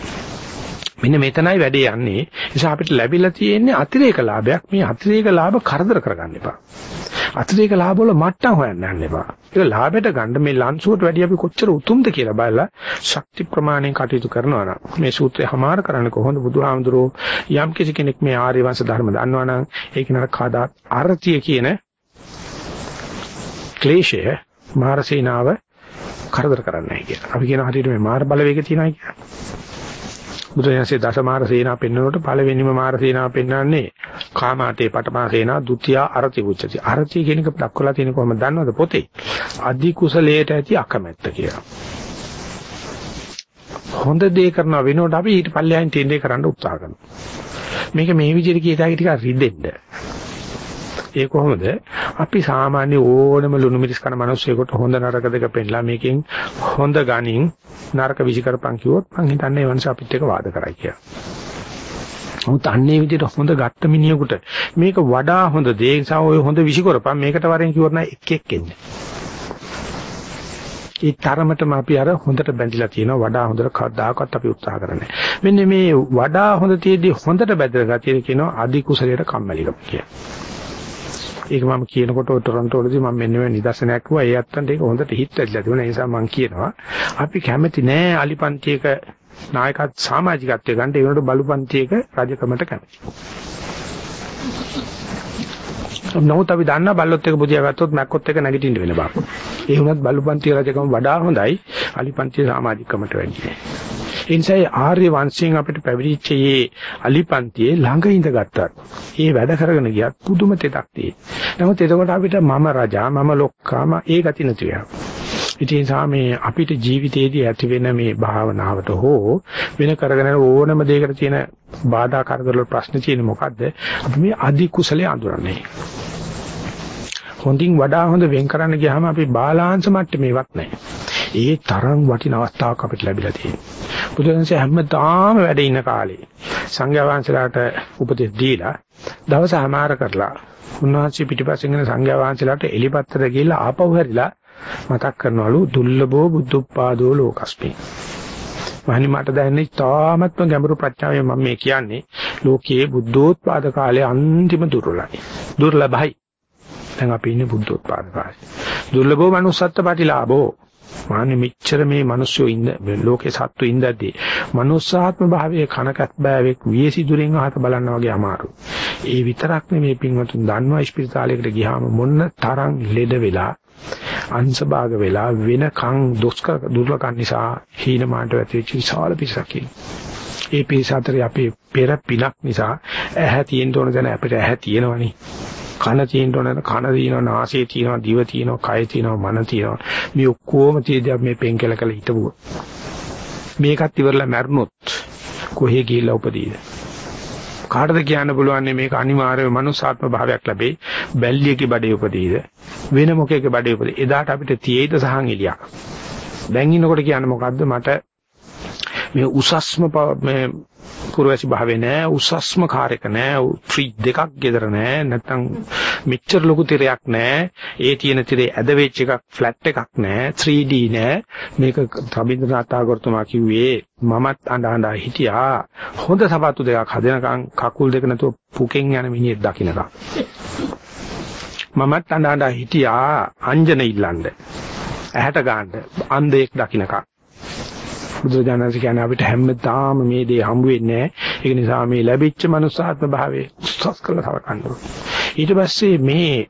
මෙන්න මෙතනයි වැඩේ යන්නේ. නිසා අපිට ලැබිලා තියෙන්නේ අතිරේක ලාභයක්. මේ අතිරේක ලාභ කරදර කරගන්න එපා. අතිරේක ලාභ වල මට්ටම් හොයන්න යන්න එපා. ඒක ලාභයට ගන්න මේ ලන්සුවට වැඩි අපි කොච්චර උතුම්ද කියලා බලලා ශක්ති ප්‍රමාණයෙන් කටයුතු කරනවා නම් මේ සූත්‍රය හමාර කරන්නේ කොහොමද බුදුහාමුදුරෝ යම් කිසි කෙනෙක් මේ ආර්ය වංශ ධර්ම දන්නවා නම් ඒක නර කදාත් අර්ථිය කියන ක්ලේශය මාරසේනාව කරදර කරන්නේ නැහැ කියලා. අපි කියන හරියට මේ මාර බලවේග තියෙනවා කියලා. බුදුරජාණන්සේ දසමාර සේනා පෙන්වනකොට පළවෙනිම මාර සේනාව පෙන්වන්නේ කාමාතේ පටමා සේනා ဒုတိ ය අරති උච්චති. අරති කියන එක දක්වලා තියෙන කොහොමද දන්නවද පොතේ? අධි කුසලයට ඇති අකමැත්ත කියලා. හොඳ දේ කරන වෙනකොට අපි ඊට පල්ලෙහායින් තියෙන දේ කරන්න උත්සාහ කරනවා. මේක මේ විදිහට කීයටයි ටිකක් රිදෙන්න. ඒ කොහොමද? අපි සාමාන්‍ය ඕනම ලුණු මිරිස් කන මිනිස්සුෙකුට හොඳ නරක දෙක පෙන්නලා මේකෙන් හොඳ ගණින් නරක විසි කරපන් කිව්වොත් මං හිතන්නේ වංශ අපිත් එක්ක වාද කරයි කියලා. උත් අන්නේ විදිහට හොඳ ගත්ත මිනිහෙකුට මේක වඩා හොඳ දේ නිසා ඔය හොඳ විසි කරපන් මේකට වරෙන් කිව්වොත් නෑ එක් එක් එන්නේ. ඒ තරමටම අපි අර හොඳට බැඳිලා තියෙනවා වඩා හොඳට කවදාකවත් අපි උත්සාහ කරන්නේ. මෙන්න මේ වඩා හොඳ තියේදී හොඳට බැඳලා ගතිය කියනවා අධි කුසලයට කම්මැලිකම කියලා. ඒක මම කියනකොට ටොරන්ටෝ වලදී මම මෙන්න මේ නිදර්ශනයක් කිව්වා. ඒ අත්තන්ට ඒක හොඳට හිත ඇදලා තිබුණා. ඒ නිසා මම කියනවා අපි කැමති නෑ අලිපන්තියක නායකත් සමාජිකත්වයේ ගන්න ඒ වෙනකොට බලුපන්තියක රජකමට කැමති. නමුත් අපි දන්නා බල්ලොත් එක බුදියා ගත්තොත් මැක්කොත් එක නැගිටින්න වෙන බව. ඒ වුණත් බලුපන්තිය රජකම වඩා හොඳයි අලිපන්තිය සමාජිකකමට වැඩියි. ඒ නිසා ආර්ය වංශයෙන් අපිට පැවිදිච්ච මේ අලිපන්තියේ ළඟ ඉඳගත්තත් ඒ වැඩ කරගෙන ගියත් පුදුම තෙතක් තියෙයි. නමුත් එතකොට අපිට මම රජා මම ලොක්කාම ඒ ගති නැති වෙනවා. ඉතින් මේ අපිට ජීවිතයේදී ඇති වෙන මේ භාවනාවට හෝ වෙන කරගෙන ඕනම දෙයකට තියෙන බාධා කරදර වල ප්‍රශ්න තියෙන්නේ මොකද්ද? අපි මේ අදි කුසලයේ අඳුරන්නේ. හොඳින් වඩා හොඳ වෙන් කරන්න ගියාම අපි බාලාංශ මට්ටමේවත් නැහැ. ඒ තරම් වටින අවස්ථාවක් අපිට ලැබිලා තියෙනවා. බුදුන්සේ හැමදාම වැඩ ඉන්න කාලේ සංඝයා වහන්සේලාට උපදෙස් දීලා දවස හමාර කරලා උන්වහන්සේ පිටිපස්සෙන් යන සංඝයා වහන්සේලාට එලිපත්තර ගිහිල්ලා ආපහු හැරිලා මතක් කරනවලු දුර්ලභෝ බුද්ධෝත්පාදෝ ලෝකස්මේ. මහනි මට දැනෙන්නේ තාමත්ම ගැඹුරු ප්‍රඥාවෙන් මම මේ කියන්නේ ලෝකයේ බුද්ධෝත්පාද කාලයේ අන්තිම දුර්ලභයි. දුර්ලභයි. දැන් අපි ඉන්නේ බුද්ධෝත්පාද කාලේ. දුර්ලභෝ manussත්ත්ව ප්‍රතිලාභෝ මාන්නේ මෙච්චර මේ මිනිස්සු ඉන්න ලෝකේ සත්තු ඉඳද්දී මනුස්සාත්ම භාවයේ කනකත් බෑවෙක් වියසිදුරෙන් අහත බලන්න වගේ අමාරු. ඒ විතරක් නෙමේ පින්වතුන් දන්නවා ස්පිරිතාලයකට ගියාම මොන්න තරම් ලෙඩ වෙලා අංශභාග වෙලා වෙනකන් දුෂ්කර දුර්ලකන් නිසා හීනමානට වැටිච්ච විශාල පිරිසක් ඒ පිරිස අතරේ අපේ පෙර පිනක් නිසා ඇහැ තියෙන්න ඕන දැන අපිට ඇහැ තියෙනවනේ කන තියෙන්න ඕන කන තියෙනවා නාසය තියෙනවා දිව තියෙනවා කය තියෙනවා මන තියෙනවා. මේ ඔක්කොම තියෙද්දී අපි මේ පෙන්කල කළ හිටපුව. මේකත් ඉවරලා මැරුණොත් කොහේ ගිහිල්ලා උපදීද? කාටද කියන්න පුළුවන් මේක අනිවාර්යව මනුස්සාත්ම භාවයක් ලැබෙයි. බැල්ලියගේ බඩේ උපදීද? වෙන මොකේක බඩේ උපදී එදාට අපිට තියෙයිද සහන් එලියක් දැන් ඉන්නකොට කියන්නේ මොකද්ද? මට මේ උසස්ම මේ පුරවැසි භාවේ නෑ උසස්ම කාර්යක නෑ ෆ්‍රිජ් දෙකක් ගෙදර නෑ නැත්තම් මෙච්චර ලොකු තිරයක් නෑ ඒ තියෙන තිරේ ඇද වෙච්ච එකක් ෆ්ලැට් එකක් නෑ 3D නෑ. මේක රබින්ද්‍රනාත් tagore තුමා කිව්වේ මමත් අඬ අඬ හිටියා. හොඳ සපත්තු දෙකක් හදනකම් කකුල් දෙක නැතුව පුකෙන් යන මිනිහෙක් දකින්නකම් මමත් අඬ අඬ හිටියා අංජන ඉල්ලන්න. ඇහැට ගන්න අන්ධයෙක් දකින්නකම් බුදුරජාණන් කියන්නේ අපිට හැමදාම මේ දේ හම්බ වෙන්නේ නැහැ. ඒක නිසා මේ ලැබිච්ච මනුස්සාත්ම භාවයේ උස්සස් කරලා තවකන්න ඕනේ. ඊට පස්සේ මේ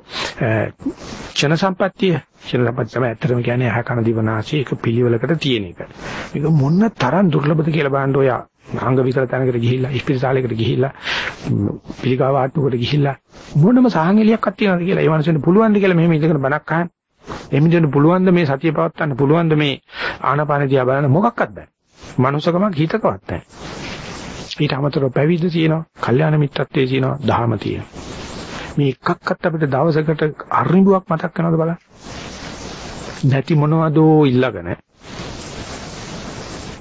චන සම්පත්තිය චන සම්පත්තිය තමයි ඇත්තටම කියන්නේ අහ කන දිවනාසී එක පිළිවෙලකට තියෙන එක. මේක මොන්න තරම් දුර්ලභද කියලා බලන්න ඔය අංග විකල තැනකට ගිහිල්ලා ඉස්පිරිතාලයකට ගිහිල්ලා පිළිකාව ආට්ටුවකට ගිහිල්ලා මොනම සාහංගලියක්වත් තියනවද කියලා ඒ මනුස්සෙන් පුළුවන් ද කියලා මෙහෙම ඉඳගෙන බණක් අහන්න එමිදෙන්න පුළුවන් ද මේ සතිය පවත්වන්න පුළුවන් ද මේ ආනාපාන දිහා බලන්න මොකක්වත් බෑ. මනුස්සකමක් හිතකවත් නැහැ. ඊට අමතරව පැවිද්ද තියෙනවා, කල්යාණ මිත්‍රත්වයේ තියෙනවා, දහම තියෙනවා. මේ එකක්වත් අපිට දවසකට අරිඹුවක් මතක් කරනවද බලන්න. නැති මොනවදෝ ඉල්ලගෙන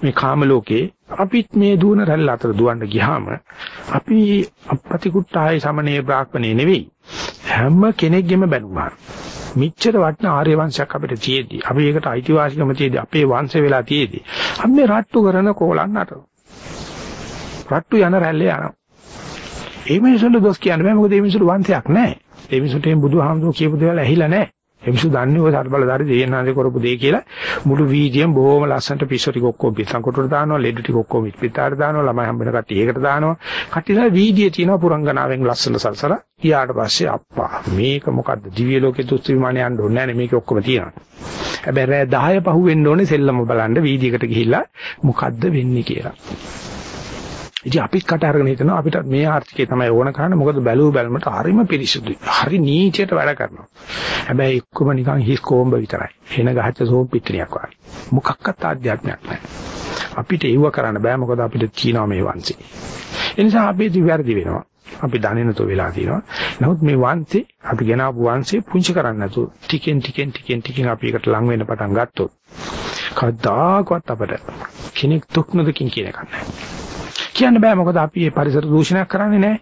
මේ කාම ලෝකේ අපිත් මේ දුවන රැල්ල අතර දුවන්න ගියාම අපි අපතිකුට්ටායි සමනේ බ්‍රාහ්මණේ නෙවෙයි හැම කෙනෙක්ගෙම බැනුවා. මිච්ඡර වටන ආර්ය වංශයක් අපිට තියෙද්දි අපි ඒකට අයිතිවාසිකම තියෙද්දි අපේ වංශය වෙලා තියෙද්දි අපි මේ රට්ටු කරන කෝලන් අතර. රට්ටු යන රැල්ලේ යනවා. ඒ මිනිසුන්ට දොස් කියන්න බෑ මොකද ඒ මිනිසුන්ට වංශයක් නැහැ ඒ මිනිසුන්ට මේ බුදුහාමුදුරුවෝ කියපු දේවල් ඇහිලා නැහැ ඒ මිනිස්සු දන්නේ ඔය සර්බලදාරි දෙයන්නාසේ කරපු දේ කියලා. මුළු වීදියෙන් බොහොම ලස්සනට පිස්සු ටික ඔක්කොම පිටසන් කොටට දානවා ලෙඩ ටික ඔක්කොම පිටාට දානවා ළමයි හම්බෙන කට්ටිය ඒකට දානවා. කට්ටියලා වීදියේ තියෙනවා පුරංගනාවෙන් ලස්සන සල්සලා. ඊයාට පස්සේ අප්පා. මේක මොකද්ද? දිව්‍ය ලෝකේ තුස්ති විමානේ යන්න ඕනේ නැහැ මේක ඔක්කොම තියෙනවා. හැබැයි රෑ 10 පහු වෙන්න ඕනේ සෙල්ලම බලන්න වීදියකට ගිහිල්ලා මොකද්ද වෙන්නේ කියලා. ඉතින් අපිත් කට අරගෙන හිතනවා අපිට මේ ආර්ථිකය තමයි ඕන කරන්නේ මොකද බැලුව බැලමට හරිම පිරිසුදුයි. හරි නීචයට වැඩ කරනවා. හැබැයි එක්කම නිකන් හිස් කොම්බ විතරයි. එන ගහච්ච සෝම් පිටිනියක් වගේ. මොකක්වත් ආධ්‍යාත්මයක් නැහැ. අපිට ඒව කරන්න බෑ මොකද අපිට තියෙනවා මේ වංශේ. ඒ නිසා අපි දිවැරදි වෙනවා. අපි දන්නේ නැතුව වෙලා තියෙනවා. නමුත් මේ වංශේ අපි ගෙනාවු වංශේ පුංචි කරන්නේ නැතුව ටිකෙන් ටිකෙන් ටිකෙන් ටිකෙන් අපි එකට ලං වෙන්න පටන් ගත්තොත් කවදාකවත් අපට කෙනෙක් දුක් නොදකින් කියන එකක් නැහැ. කියන්න බෑ මොකද අපි මේ පරිසර දූෂණයක් කරන්නේ නැහැ.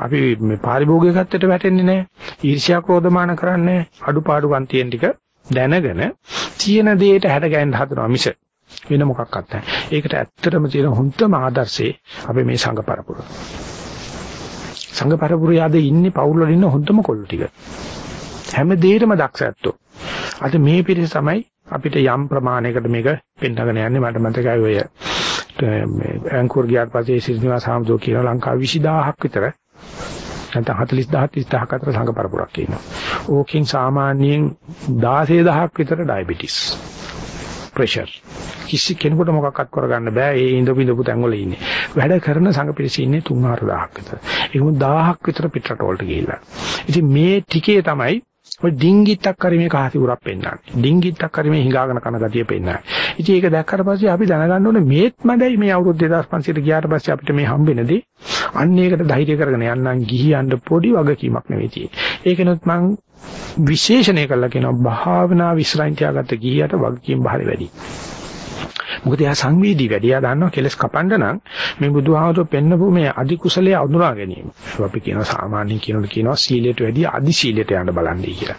අපි මේ පාරිභෝගිකත්වයට වැටෙන්නේ නැහැ. ඊර්ෂ්‍යා ක්‍රෝධමාන කරන්නේ අඩුපාඩුකම් තියෙන ටික දැනගෙන තියෙන දෙයට හැඩ ගැහෙන්න හදනවා මිස වෙන මොකක්වත් නැහැ. ඒකට ඇත්තටම තියෙන හොඳම ආදර්ශේ අපි මේ සංඝ පරපුර. සංඝ පරපුර යද ඉන්නේ පවුල් වල ඉන්න හොඳම කොල්ල ටික. හැම දෙයකම දක්ෂ ඇත්තෝ. අද මේ පිරිස තමයි අපිට යම් ප්‍රමාණයකට මේක පෙන්වගෙන යන්නේ මට මතකයි ඔය මේ ඇංකුවර් ගියාට පස්සේ සිරිනිවාස හාමුදුරුවෝ කියන ලංකාව 20000ක් විතර නැත්නම් 40000 30000ක් අතර සංඝ පරපුරක් ඉන්නවා. ඕකෙන් සාමාන්‍යයෙන් 16000ක් විතර ඩයබටිස් ප්‍රෙෂර් කිසි කෙනෙකුට මොකක්වත් කරගන්න බෑ ඒ ඉඳපු ඉඳපු තැන්වල ඉන්නේ. වැඩ කරන සංඝ පිරිස ඉන්නේ 3-4000ක් විතර. ඒකම 1000ක් විතර පිටරට වලට ගිහිල්ලා. ඉතින් මේ ටිකේ තමයි ඔය ඩිංගිත්තක් කරීමේ කහසි උරක් පෙන්නන්නේ. ඩිංගිත්තක් කරීමේ හිඟාගෙන කන ගතිය පෙන්නන්නේ. ඉතින් ඒක දැක්කට පස්සේ අපි දැනගන්න ඕනේ මේත් මැදයි මේ අවුරුදු 2500ට ගියාට පස්සේ අපිට මේ හම්බෙනදී අන්න ඒකට ධෛර්ය කරගෙන යන්නම් ගිහියන්ට පොඩි වගකීමක් නෙවෙයි තියෙන්නේ. ඒකනොත් මං විශේෂණය කළා කියනවා භාවනා විශ්‍රාන්ති තියාගත්ත ගිහියට වගකීම් බහරි වැඩි. මොකද එයා සංවේදී වැඩි. එයා දන්නවා කෙලස් කපන්න නම් මේ බුදුහාමුදුරුවෝ පෙන්නපු මේ අදි කුසලයේ අඳුනා ගැනීම. අපි කියනවා සාමාන්‍යයෙන් කියනකොට කියනවා සීලයට වැඩි අදි සීලයට යන්න බලන්නේ කියලා.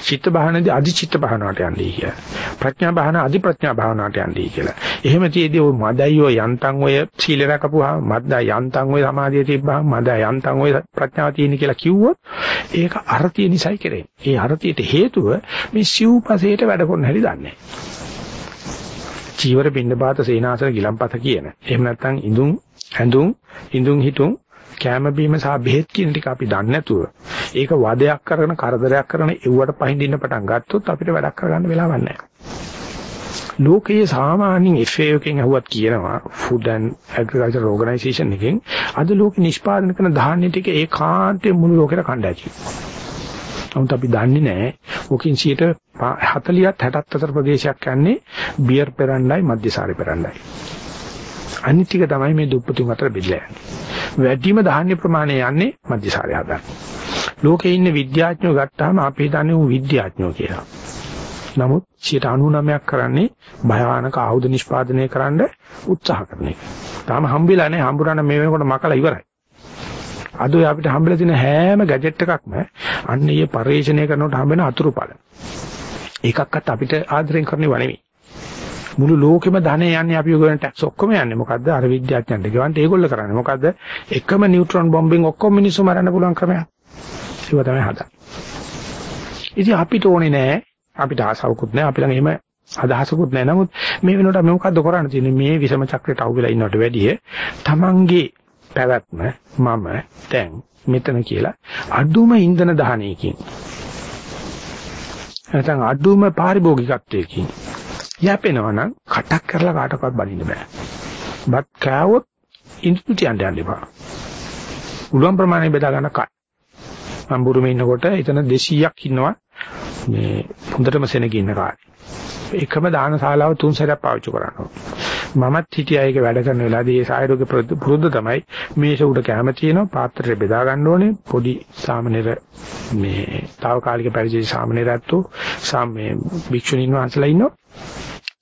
චිත්ත භාවනාවේදී අදි චිත්ත භාවනාවට යන්නේ කියලා. ප්‍රඥා භාවනාව අදි ප්‍රඥා භාවනාවට යන්නේ කියලා. එහෙම තියේදී ඔය මදයි ඔය යන්තම් ඔය සීල රැකපුවාම මද්දා යන්තම් ඔය සමාධිය තිබ්බහම මදා යන්තම් ඔය ප්‍රඥාව තියෙන කියලා කිව්වොත් ඒක අර්ථය නිසයි කරන්නේ. ඒ අර්ථයට හේතුව මේ සිව්පසේට වැඩ කරන හැටි දන්නේ චීවර පින්නපාත සේනාසන ගිලම්පත කියන. එහෙම නැත්නම් ඉඳුන් ඇඳුම් ඉඳුන් හිටුම් කැම බීම සහ බෙහෙත් කියන ටික අපි දන්නේ නැතුව ඒක වදයක් කරගෙන කරදරයක් කරන එව්වට පහින්දින්න පටන් ගත්තොත් අපිට වැඩක් කරගන්න වෙලාවක් නැහැ. ලෝකයේ සාමාන්‍යයෙන් FAO එකෙන් අහුවත් කියනවා Food and Agriculture Organization එකෙන් අද ලෝකෙ නිෂ්පාදනය කරන ධාන්‍ය ටික ඒකාන්තයෙන් මුළු ලෝකෙට කණ්ඩායම් කරනවා. නමුත් අපි දන්නේ නැහැ. ඕකින් 40ත් 60ත් අතර ප්‍රදේශයක් යන්නේ බියර් පෙරණ්ඩයි මධ්‍යසාරි පෙරණ්ඩයි. අනිත් ටික තමයි මේ දුප්පතුන් අතර බෙදලා යන්නේ. වැඩිම ධාන්‍ය ප්‍රමාණය යන්නේ මධ්‍යසාරය හදන්න. ලෝකේ ඉන්න විද්‍යාඥයෝ ගත්තාම අපි දන්නේ උ විද්‍යාඥයෝ කියලා. නමුත් 99ක් කරන්නේ භයානක ආයුධ නිෂ්පාදනය කරන්න උත්සාහ කරන එක. තාම හම්බෙලා නැහැ. හම්බුනනම් මේ වෙනකොට මකලා ඉවරයි. අද ඔය අපිට හම්බෙලා තියෙන හැම ගැජට් එකක්ම අන්න ඊයේ පරිශ්‍රණය කරනකොට හම්බෙන අතුරුඵල. ඒකක්වත් අපිට ආදරෙන් කරන්නේ වනෙමි. මුළු ලෝකෙම ධනෙ යන්නේ අපි ඔයගොල්ලන් ටැක්ස් ඔක්කොම යන්නේ. මොකද්ද? අර විද්‍යාඥයන්ට ගෙවන්න. ඒගොල්ලෝ කරන්නේ මොකද්ද? එකම නියුට්‍රෝන බෝම්බින් ඔක්කොම මිනිස්සු මරන්න පුළුවන් ක්‍රමයක්. ඒක තමයි හදන්නේ. ඉතින් අපිට ඕනේ නෑ. අපිට ආසාවකුත් නෑ. අපි ළඟ එහෙම අදහසකුත් නෑ. නමුත් මේ වෙනකොට අපි මොකද්ද කරන්න තියෙන්නේ? මේ විසම චක්‍රයට අවු වෙලා ඉන්නවට වැඩිය තමන්ගේ පැවැත්ම මම දැන් මෙතන කියලා අඩුම ඉන්ධන දහනයකින් නැත්නම් අඩුම පාරිභෝගිකත්වයකින් යැපෙනවා නම් කටක් කරලා කාටවත් බනින්න බෑ. බත් කෑවොත් ඉන්දුතු තියන්න යන්න එපා. උලුවන් ප්‍රමාණය බෙදා ගන්න කයි. මම බුරුමේ ඉන්නකොට එතන 200ක් ඉන්නවා මේ හොඳටම සෙනග ඉන්න කාලේ. එකම දාන ශාලාව තුන් සැරයක් පාවිච්චි කරනවා. මමත් හිටියා ඒක වැඩ කරන වෙලාවදී ඒ සායරෝග පුරුද්ද තමයි මේෂ උඩ කැම තියෙනවා පාත්‍රය බෙදා ගන්න ඕනේ. පොඩි සාමනීර මේ తాවකාලික පරිචය සාමනීරයත්තු සාමේ භික්ෂුණීන් වහන්සේලා ඉන්නවා.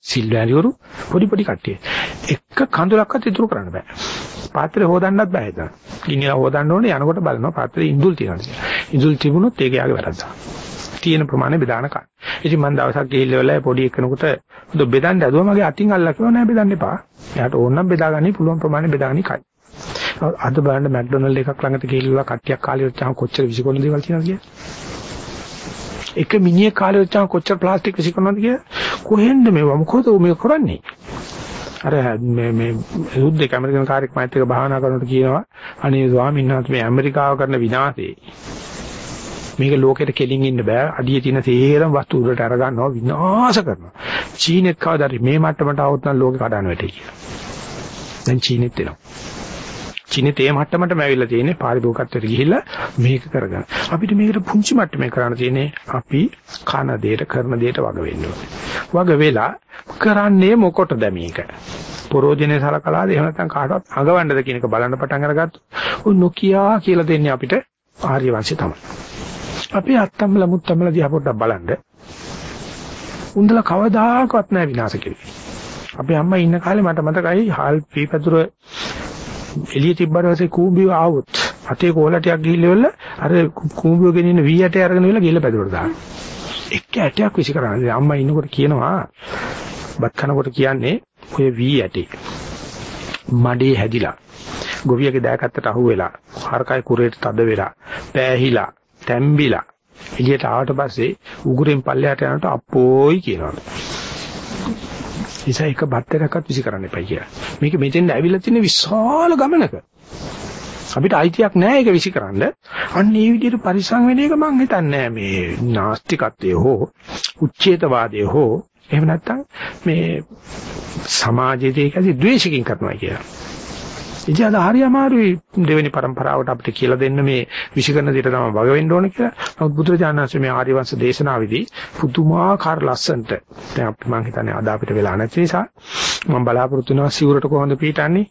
සිල්වැරිවරු පොඩි පොඩි කට්ටිය. එක කඳුලක්වත් ඉතුරු කරන්න බෑ. පාත්‍රය හොදන්නත් බෑ හිතන්න ගිනිලා හොදන්න ඕනේ යනකොට බලනවා පාත්‍රයේ ඉඳුල් තියෙනවා ඉඳුල් තිබුණොත් ඒක යාගේ වැරද්දක්. තියෙන ප්‍රමාණය බෙදාන කන්න. ඉතින් මම දවසක් ගිහිල්ලා වෙලාවේ පොඩි එකෙකුට ඔද බෙදන්න ඇදුවා මගේ අතින් අල්ලලා කිව්වා නෑ බෙදන්න එපා. එයාට ඕන නම් බෙදාගන්න පුළුවන් ප්‍රමාණය බෙදාගන්න කයි. අද බලන්න මැක්ඩොනල්ඩ් එකක් ළඟට ගිහිල්ලා කට්ටියක් කාලේ වෙච්චාම කොච්චර විසිකොන දේවල් තියෙනවද කියලා. එක මිනිහෙක් කාලේ වෙච්චාම කොච්චර ප්ලාස්ටික් විසිකොනවද කියලා. කොහෙන්ද මේව මොකද මේ කරන්නේ? අර මේ මේ යුද්ධ කැමරිකන් කාර්යයක් මයිත් එක භාවනා කරනකොට කියනවා අනේ ස්වාමීන් වහන්සේ මේ ඇමරිකාව කරන විනාශේ මේක ලෝකෙට කෙලින් ඉන්න බෑ. අඩියේ තියෙන තේරම වස්තු උඩට අර ගන්නවා විනාශ කරනවා. චීනෙත් කවදාද මේ මට්ටමට આવොත් නම් ලෝකෙ කඩන්න වැටේ කියලා. දැන් චීනෙත් එනවා. චීනෙත් ඒ මට්ටමටම ඇවිල්ලා තියෙන්නේ පාරිභෝගිකත්වයට ගිහිල්ලා මේක කරගන්න. අපිට මේකට පුංචි මට්ටමේ කරන්න තියෙන්නේ අපි කන දෙයට කරන දෙයට වග වෙන්න ඕනේ. වග වෙලා කරන්නේ මොකටද මේක? පරෝජනේ සලකලාද එහෙම නැත්නම් කාටවත් අඟවන්නද කියන එක බලන්න පටන් අරගත්තොත් ඔය නොකියා කියලා දෙන්නේ අපිට ආර්ය වංශය තමයි. අපි අත්තම්මල මුත්තම්මල දිහා පොඩ්ඩක් බලන්න. උන්දලා කවදාකවත් නැහැ විනාශ කෙරුවේ. අපි අම්මා ඉන්න කාලේ මට මතකයි හාල් පීපතුර එළිය තිබ්බට පස්සේ කූඹිය ආවොත් අතේ කෝලටයක් ගිහිල්ලා අර කූඹිය ගෙනින්න වී ඇටය අරගෙන ඉවලා ගිහිල්ලා පැදුරට දාන්න. එක්ක ඇටයක් විසි කරන්නේ. අම්මා ඉන්නකොට කියනවා බත් කනකොට කියන්නේ ඔය වී ඇටේ මඩේ හැදිලා ගොවියගේ දෑකත්තට අහුවෙලා හරකයි කුරේට තද වෙලා පෑහිලා තැම්බිලා එළියට ආවට පස්සේ උගුරෙන් පල්ලයට යනකොට අපෝයි කියනවලු. ඉතින් ඒක බත්තරක්වත් විසි කරන්න එපා කියලා. මේක මෙතෙන් ඇවිල්ලා තියෙන විශාල ගමනක. අපිට අයිතියක් නැහැ ඒක විසි කරන්න. අන්න ඒ විදිහට පරිසං වෙන එක මම හිතන්නේ මේ නාස්තිකත්වයේ හෝ උච්ඡේදවාදයේ හෝ එහෙම නැත්නම් මේ සමාජයේ ඒක ඇති ද්වේෂකින් කරනවා කියලා. ඉතින් අද හරි අමාරුයි දෙවෙනි પરම්පරාවට අපිට කියලා දෙන්න මේ විශ්ිකරණ දෙයට තමයි වග වෙන්න ඕන කියලා. නමුත් බුදුරජාණන් වහන්සේ මේ ආර්ය වංශ දේශනාවේදී පුදුමාකාර ලස්සනට දැන් අපි මම හිතන්නේ අද අපිට වෙලා නැති නිසා මම බලාපොරොත්තු වෙනවා සිවුරට කොහොමද පීටන්නේ?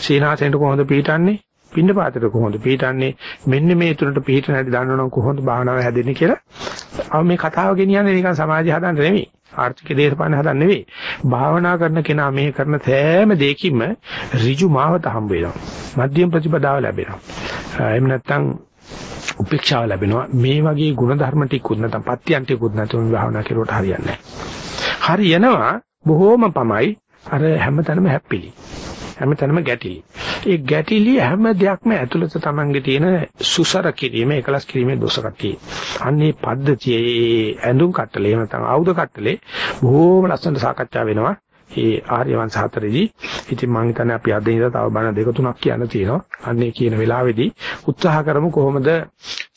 සීනාසෙන්ට කොහොමද පීටන්නේ? පින්න පාතට කොහොමද පීටන්නේ? මෙන්න මේ තුනට පීටන හැටි දන්නවනම් කොහොමද භාවනාව හැදෙන්නේ කියලා. අව මේ කතාව ගෙනියන්නේ නිකන් සමාජය හදන්න නෙමෙයි. ආර්ථික දේශපාලන හදන්න නෙවෙයි. භාවනා කරන කෙනා මේ කරන සෑම දෙයකින්ම ඍජු මාවත හම්බ වෙනවා. මධ්‍යම ප්‍රතිපදාව ලැබෙනවා. එහෙම නැත්නම් උපේක්ෂාව ලැබෙනවා. මේ වගේ ගුණ ධර්ම ටිකුත් නැත්නම් පත්‍යයන් ටිකුත් නැතුව භාවනා කරුවට හරියන්නේ නැහැ. හරියනවා බොහෝම පමයි අර හැමතැනම හැප්පිලි. හැමතැනම ගැටිලි. ඒ ගැටිලි හැම දෙයක්ම ඇතුළත Tamange තියෙන සුසර කිරීම එකලස් කිරීමේ දොසකක් අන්නේ පද්ධතියේ ඇඳුම් කට්ටලේ නැත්නම් ආයුධ කට්ටලේ බොහෝම ලස්සනට සාකච්ඡා වෙනවා. ඒ ආර්ය වංශ හතරේදී ඉතින් මම හිතන්නේ අපි අද ඉඳලා තව බණ දෙක තුනක් කියන්න තියෙනවා. අන්නේ කියන වෙලාවේදී උත්සාහ කරමු කොහොමද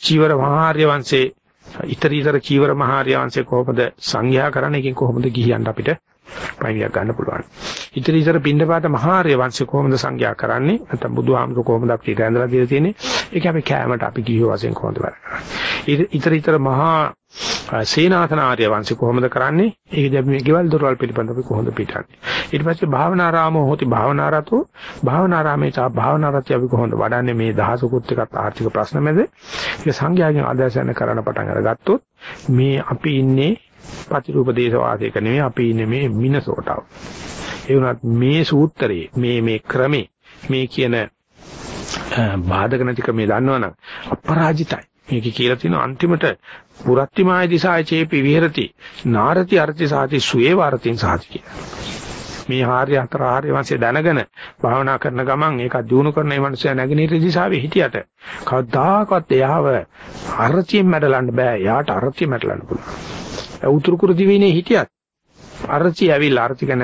චීවර මහාර්ය වංශේ ඊතරීතර චීවර මහාර්ය වංශේ කොහොමද සංඝයා කරන්නේ එකෙන් කොහොමද ගිහියන්ට අපිට පයින්යක් ගන්න පුළුවන්. ඉතින් ඉතර පින්නපාත මහාර්ය වංශය කොහොමද සංඝයා කරන්නේ? නැත්නම් බුදුහාමුදුර කොහොමද අපිට ඇඳලා දීලා තියෙන්නේ? ඒක අපි කෑමට අපි ගිහියෝ වශයෙන් කොහොමද කරන්නේ? ඉතර ඉතර මහා සේනාසන ආර්ය වංශය කොහොමද කරන්නේ? ඒකදී අපි මේ ගෙවල් දොරවල් පිළිබඳව අපි කොහොමද පිටන්නේ? ඊට පස්සේ භාවනාරාමෝ හොති භාවනාරතෝ භාවනාරාමේ තා භාවනාරතය අපි කොහොමද වඩන්නේ මේ දහසකුත් එකත් ආර්ථික ප්‍රශ්න මැද? ඒක සංඝයාගෙන් ආදර්ශන කරන පටන් අරගත්තොත් මේ අපි ඉන්නේ ප්‍රතිරූප දේශ වාසයක නෙමෙයි අපි ඉන්නේ මේ මිනසෝටාව. ඒ වුණත් මේ සූත්‍රයේ මේ මේ ක්‍රමේ මේ කියන බාධක නැති ක්‍රමේ දන්නවනම් අපරාජිතයි. මේක කියලා තියෙන අන්තිමට පුරත්තිමාය දිසාය චේපි විහෙරති නාරති අර්ථි සාති සුවේ වාරතින් සාති කියලා. මේ ආර්ය අතර ආර්ය වංශය දැනගෙන භාවනා කරන ගමන් ඒක දිනු කරන මේ මනුස්සයා නැගිනීර දිශාවේ හිටියට කවදාකවත් එයාව අර්ථියෙන් මැඩලන්න බෑ. එයාට අර්ථිය මැඩලන්න පුළුවන්. උතුරු කුරු දිවයිනේ හිටියත් අරචි ඇවිල්ලා අරචි කියන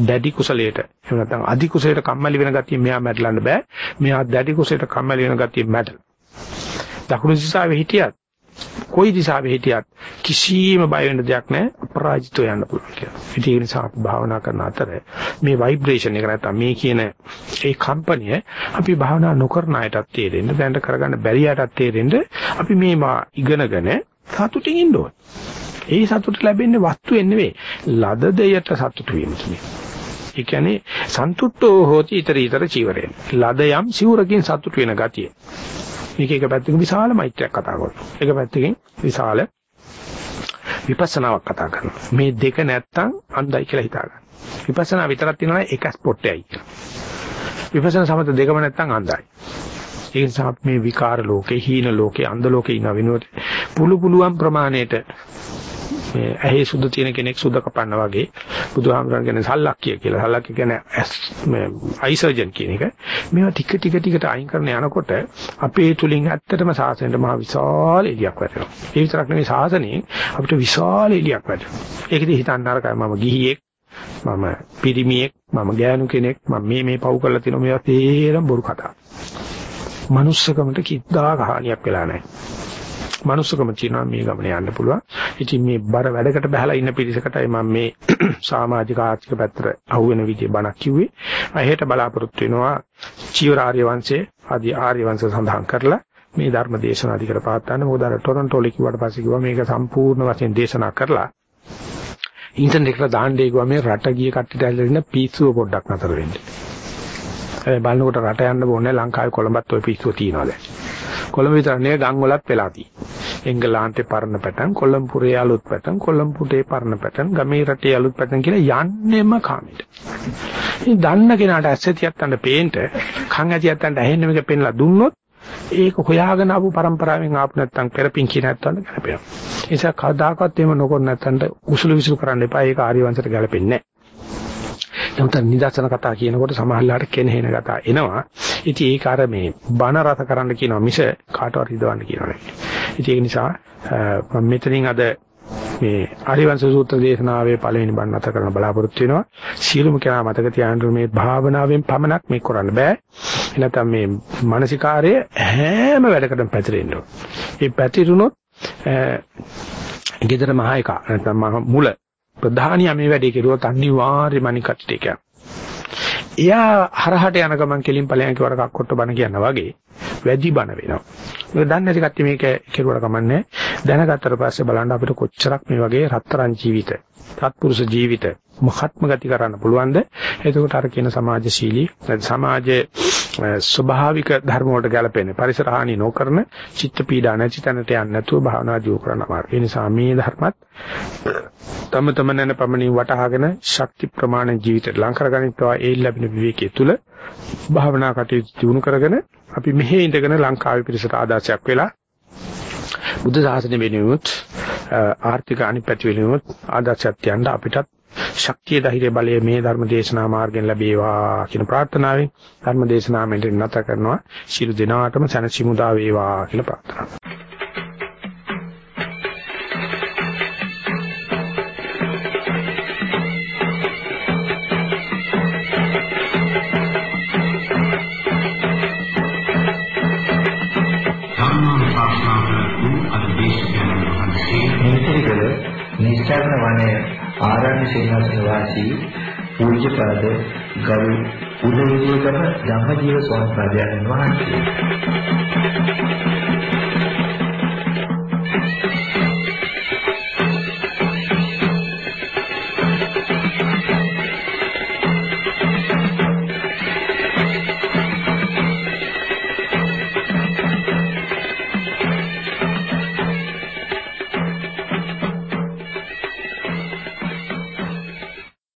දැඩි කුසලයට එහෙම නැත්නම් අධි කුසලයට කම්මැලි වෙන ගතිය මෙයා මැඩලන්න බෑ. මෙයා දැඩි කුසලයට කම්මැලි වෙන ගතිය මැඩල දකුණු දිශාවේ හිටියත් කොයි දිශාවේ හිටියත් කිසිම බය වෙන්න දෙයක් නැහැ අපරාජිතව යන්න පුළුවන් කියලා. ඉතින් ඒ නිසා අපි භාවනා කරන අතර මේ ভাইබ්‍රේෂන් එක නැත්නම් මේ කියන ඒ කම්පනිය අපි භාවනා නොකරන අයටත් තේරෙන්න දැනට කරගන්න බැරි අයටත් තේරෙන්න අපි මේ ඉගෙනගෙන සතුටින් ඉන්න ඕනේ. ඒ සතුට ලැබෙන්නේ වස්තුවෙන් නෙවෙයි. ලද දෙයට සතුට වීම තුනේ. ඒ කියන්නේ සන්තුට්ඨෝ හෝති ඊතර ඊතර චීවරයෙන්. ලද යම් සිවුරකින් සතුට වෙන ගතිය. මේක එක පැත්තකින් විශාල මෛත්‍රියක් කතා කරනවා. එක පැත්තකින් විශාල විපස්සනාවක් කතා කරනවා. මේ දෙක නැත්තම් අන්ධයි කියලා හිතා ගන්න. විපස්සනා විතරක් තියෙනවා එක ස්පොට්ටයයි. විපස්සනා සමත දෙකම නැත්තම් අන්ධයි. ඒ නිසා මේ විකාර ලෝකේ, හීන ලෝකේ, අන්ධ ලෝකේ ඉන්න වෙනුවට පුළු පුළුවන් ප්‍රමාණයට මේ ඇහි සුද්ධ තියෙන කෙනෙක් සුද්ධ කපන්න වගේ බුදුහාමරන් කියන්නේ සල්ලක්කිය කියලා. සල්ලක්කිය කියන්නේ අයිසර්ජන් කියන එක. මේවා ටික ටික ටිකට අයින් කරන යනකොට අපේ තුලින් ඇත්තටම සාසනයට මහ විශාල එළියක් වැටෙනවා. ඒ විතරක් නෙවෙයි සාසනයෙන් අපිට විශාල එළියක් වැටෙනවා. ඒකදී හිතන්න අරකයි මම ගිහියෙක් මම පිරිමියෙක් මම ගෑනු කෙනෙක් මම මේ මේ පව් කරලා තියෙනවා මේවා තේරම බොරු කතා. manussකමට කිද්දා කහානියක් වෙලා නැහැ. Manussකම කියනවා මේ ගමන යන්න පුළුවන්. ඉතින් මේ බර වැඩකට බහලා ඉන්න පිරිසකටයි මම මේ (clears throat) සමාජික ආර්ථික පැත්තට අහුවෙන විදිහ බණක් කිව්වේ. මම හෙට බලාපොරොත්තු වෙනවා චීවර ආර්ය වංශයේ ආදී ආර්ය වංශ සඳහන් කරලා මේ ධර්ම දේශනා දිකට පාත්තන්න මොකද අර ටොරන්ටෝ ලි කිව්වට පස්සේ කිව්වා මේක සම්පූර්ණ වශයෙන් දේශනා කරලා ඉන්ටර්නෙට් එකට දාන්න ඒකුවා මේ රට ගිය කට්ටියට ඇවිල්ලා ඉන්න පිස්සුව පොඩ්ඩක් නතර වෙන්න. ඒ බලනකොට රට යන්න ඕනේ ලංකාවේ කොළඹත් ওই පිස්සුව තියෙනවා දැන්. කොළඹ විතර නෙවෙයි ගම් වලත් වෙලා තියෙන්නේ. එංගලන්තේ පරණ පැටන්, කොළඹපුරේ අලුත් පැටන්, කොළඹපුටේ පරණ පැටන්, ගමේ රටේ අලුත් පැටන් කියලා යන්නෙම කාමෙට. ඉතින් දන්න කෙනාට ඇස්සෙතියක් ගන්න පේන්න, කන් ඇතියක් ගන්න ඇහෙන්න මේක පෙන්ලා දුන්නොත් ඒක හොයාගෙන ආපු પરම්පරාවෙන් ආපු නැත්තම් පෙරපින් කියන නැත්තම් ගැලපෙනවා. ඒ නිසා කවදාකවත් එහෙම නොකර නැත්තම් උසුළු විසුළු කරන්න එපා. ඒක ආර්ය වංශයට ගැලපෙන්නේ නැහැ. නමුත් නිදර්ශන කතා කියනකොට සමහරලාට කෙනෙහින කතා එනවා. ඉතින් ඒක අර මේ බණ රස කරන්න කියනවා මිස කාටවත් හිතවන්න කියනවා නෙවෙයි. ඉතින් ඒක නිසා මම මෙතනින් අද මේ ආරිවංශ සූත්‍ර දේශනාවේ පළවෙනි බණ නැත කරන බලාපොරොත්තු වෙනවා. සියලුම කෙනා මතක තියාගන්න මේ භාවනාවෙන් පමණක් මේක කරන්න බෑ. එනතම් මේ මානසිකාර්ය හැම වැඩකටම පැතිරෙන්න ඕන. ඒ පැතිරුණොත් ගෙදර මහ එක නැත්නම් මුල ප්‍රධානියා මේ වැඩේ කෙරුවොත් අනිවාර්යයෙන්ම අනිකට ඒක. එයා හරහට යන ගමන් කෙලින් ඵලයන් කිවර කක්කොට්ට බණ කියනවා වගේ වැඩි බණ වෙනවා. මේක දන්නේ නැති කට්ටිය මේක කෙරුවට කමන්නේ. දැනගත්තට පස්සේ බලන්න අපිට කොච්චරක් මේ වගේ රත්තරන් ජීවිත, සත්පුරුෂ ජීවිත මහත්ම ගති කරන්න පුළුවන්ද? එතකොට අර කියන සමාජශීලී සමාජයේ ස්වභාවික ධර්ම වලට ගැලපෙන්නේ පරිසර හානි නොකරන චිත්ත පීඩා නැති තැනට යන්නේ නැතුව භාවනා දියුණු කරන අමාරු. ඒ නිසා මේ ධර්මත් තම තමනන පමණින් වටහාගෙන ශක්ති ප්‍රමාණ ජීවිතයට ලං කරගනිත්වා ඒ ලැබෙන විවේකයේ තුල භාවනා කටයුතු දියුණු කරගෙන අපි මෙහි ඉඳගෙන ලංකාවේ පිරිසට ආදර්ශයක් වෙලා බුද්ධ ශාසනය වෙනුවොත් ආර්ථික අනිපැති වෙනුවොත් ආදර්ශයක් තියන්න අපිටත් ශක්තිය ධෛර්ය බලය මේ ධර්ම දේශනා මාර්ගෙන් ලැබේවා කියන ප්‍රාර්ථනාවෙන් ධර්ම දේශනා මෙතන නැත කරනවා. ශිරු දිනාටම සැනසීමුදා වේවා කියලා ප්‍රාර්ථනා කරනවා. සේනාසන වාසී පූජ්‍යපද ගරු උදේවිදේකම ධම්මජීව ස්වාමීන් වහන්සේ.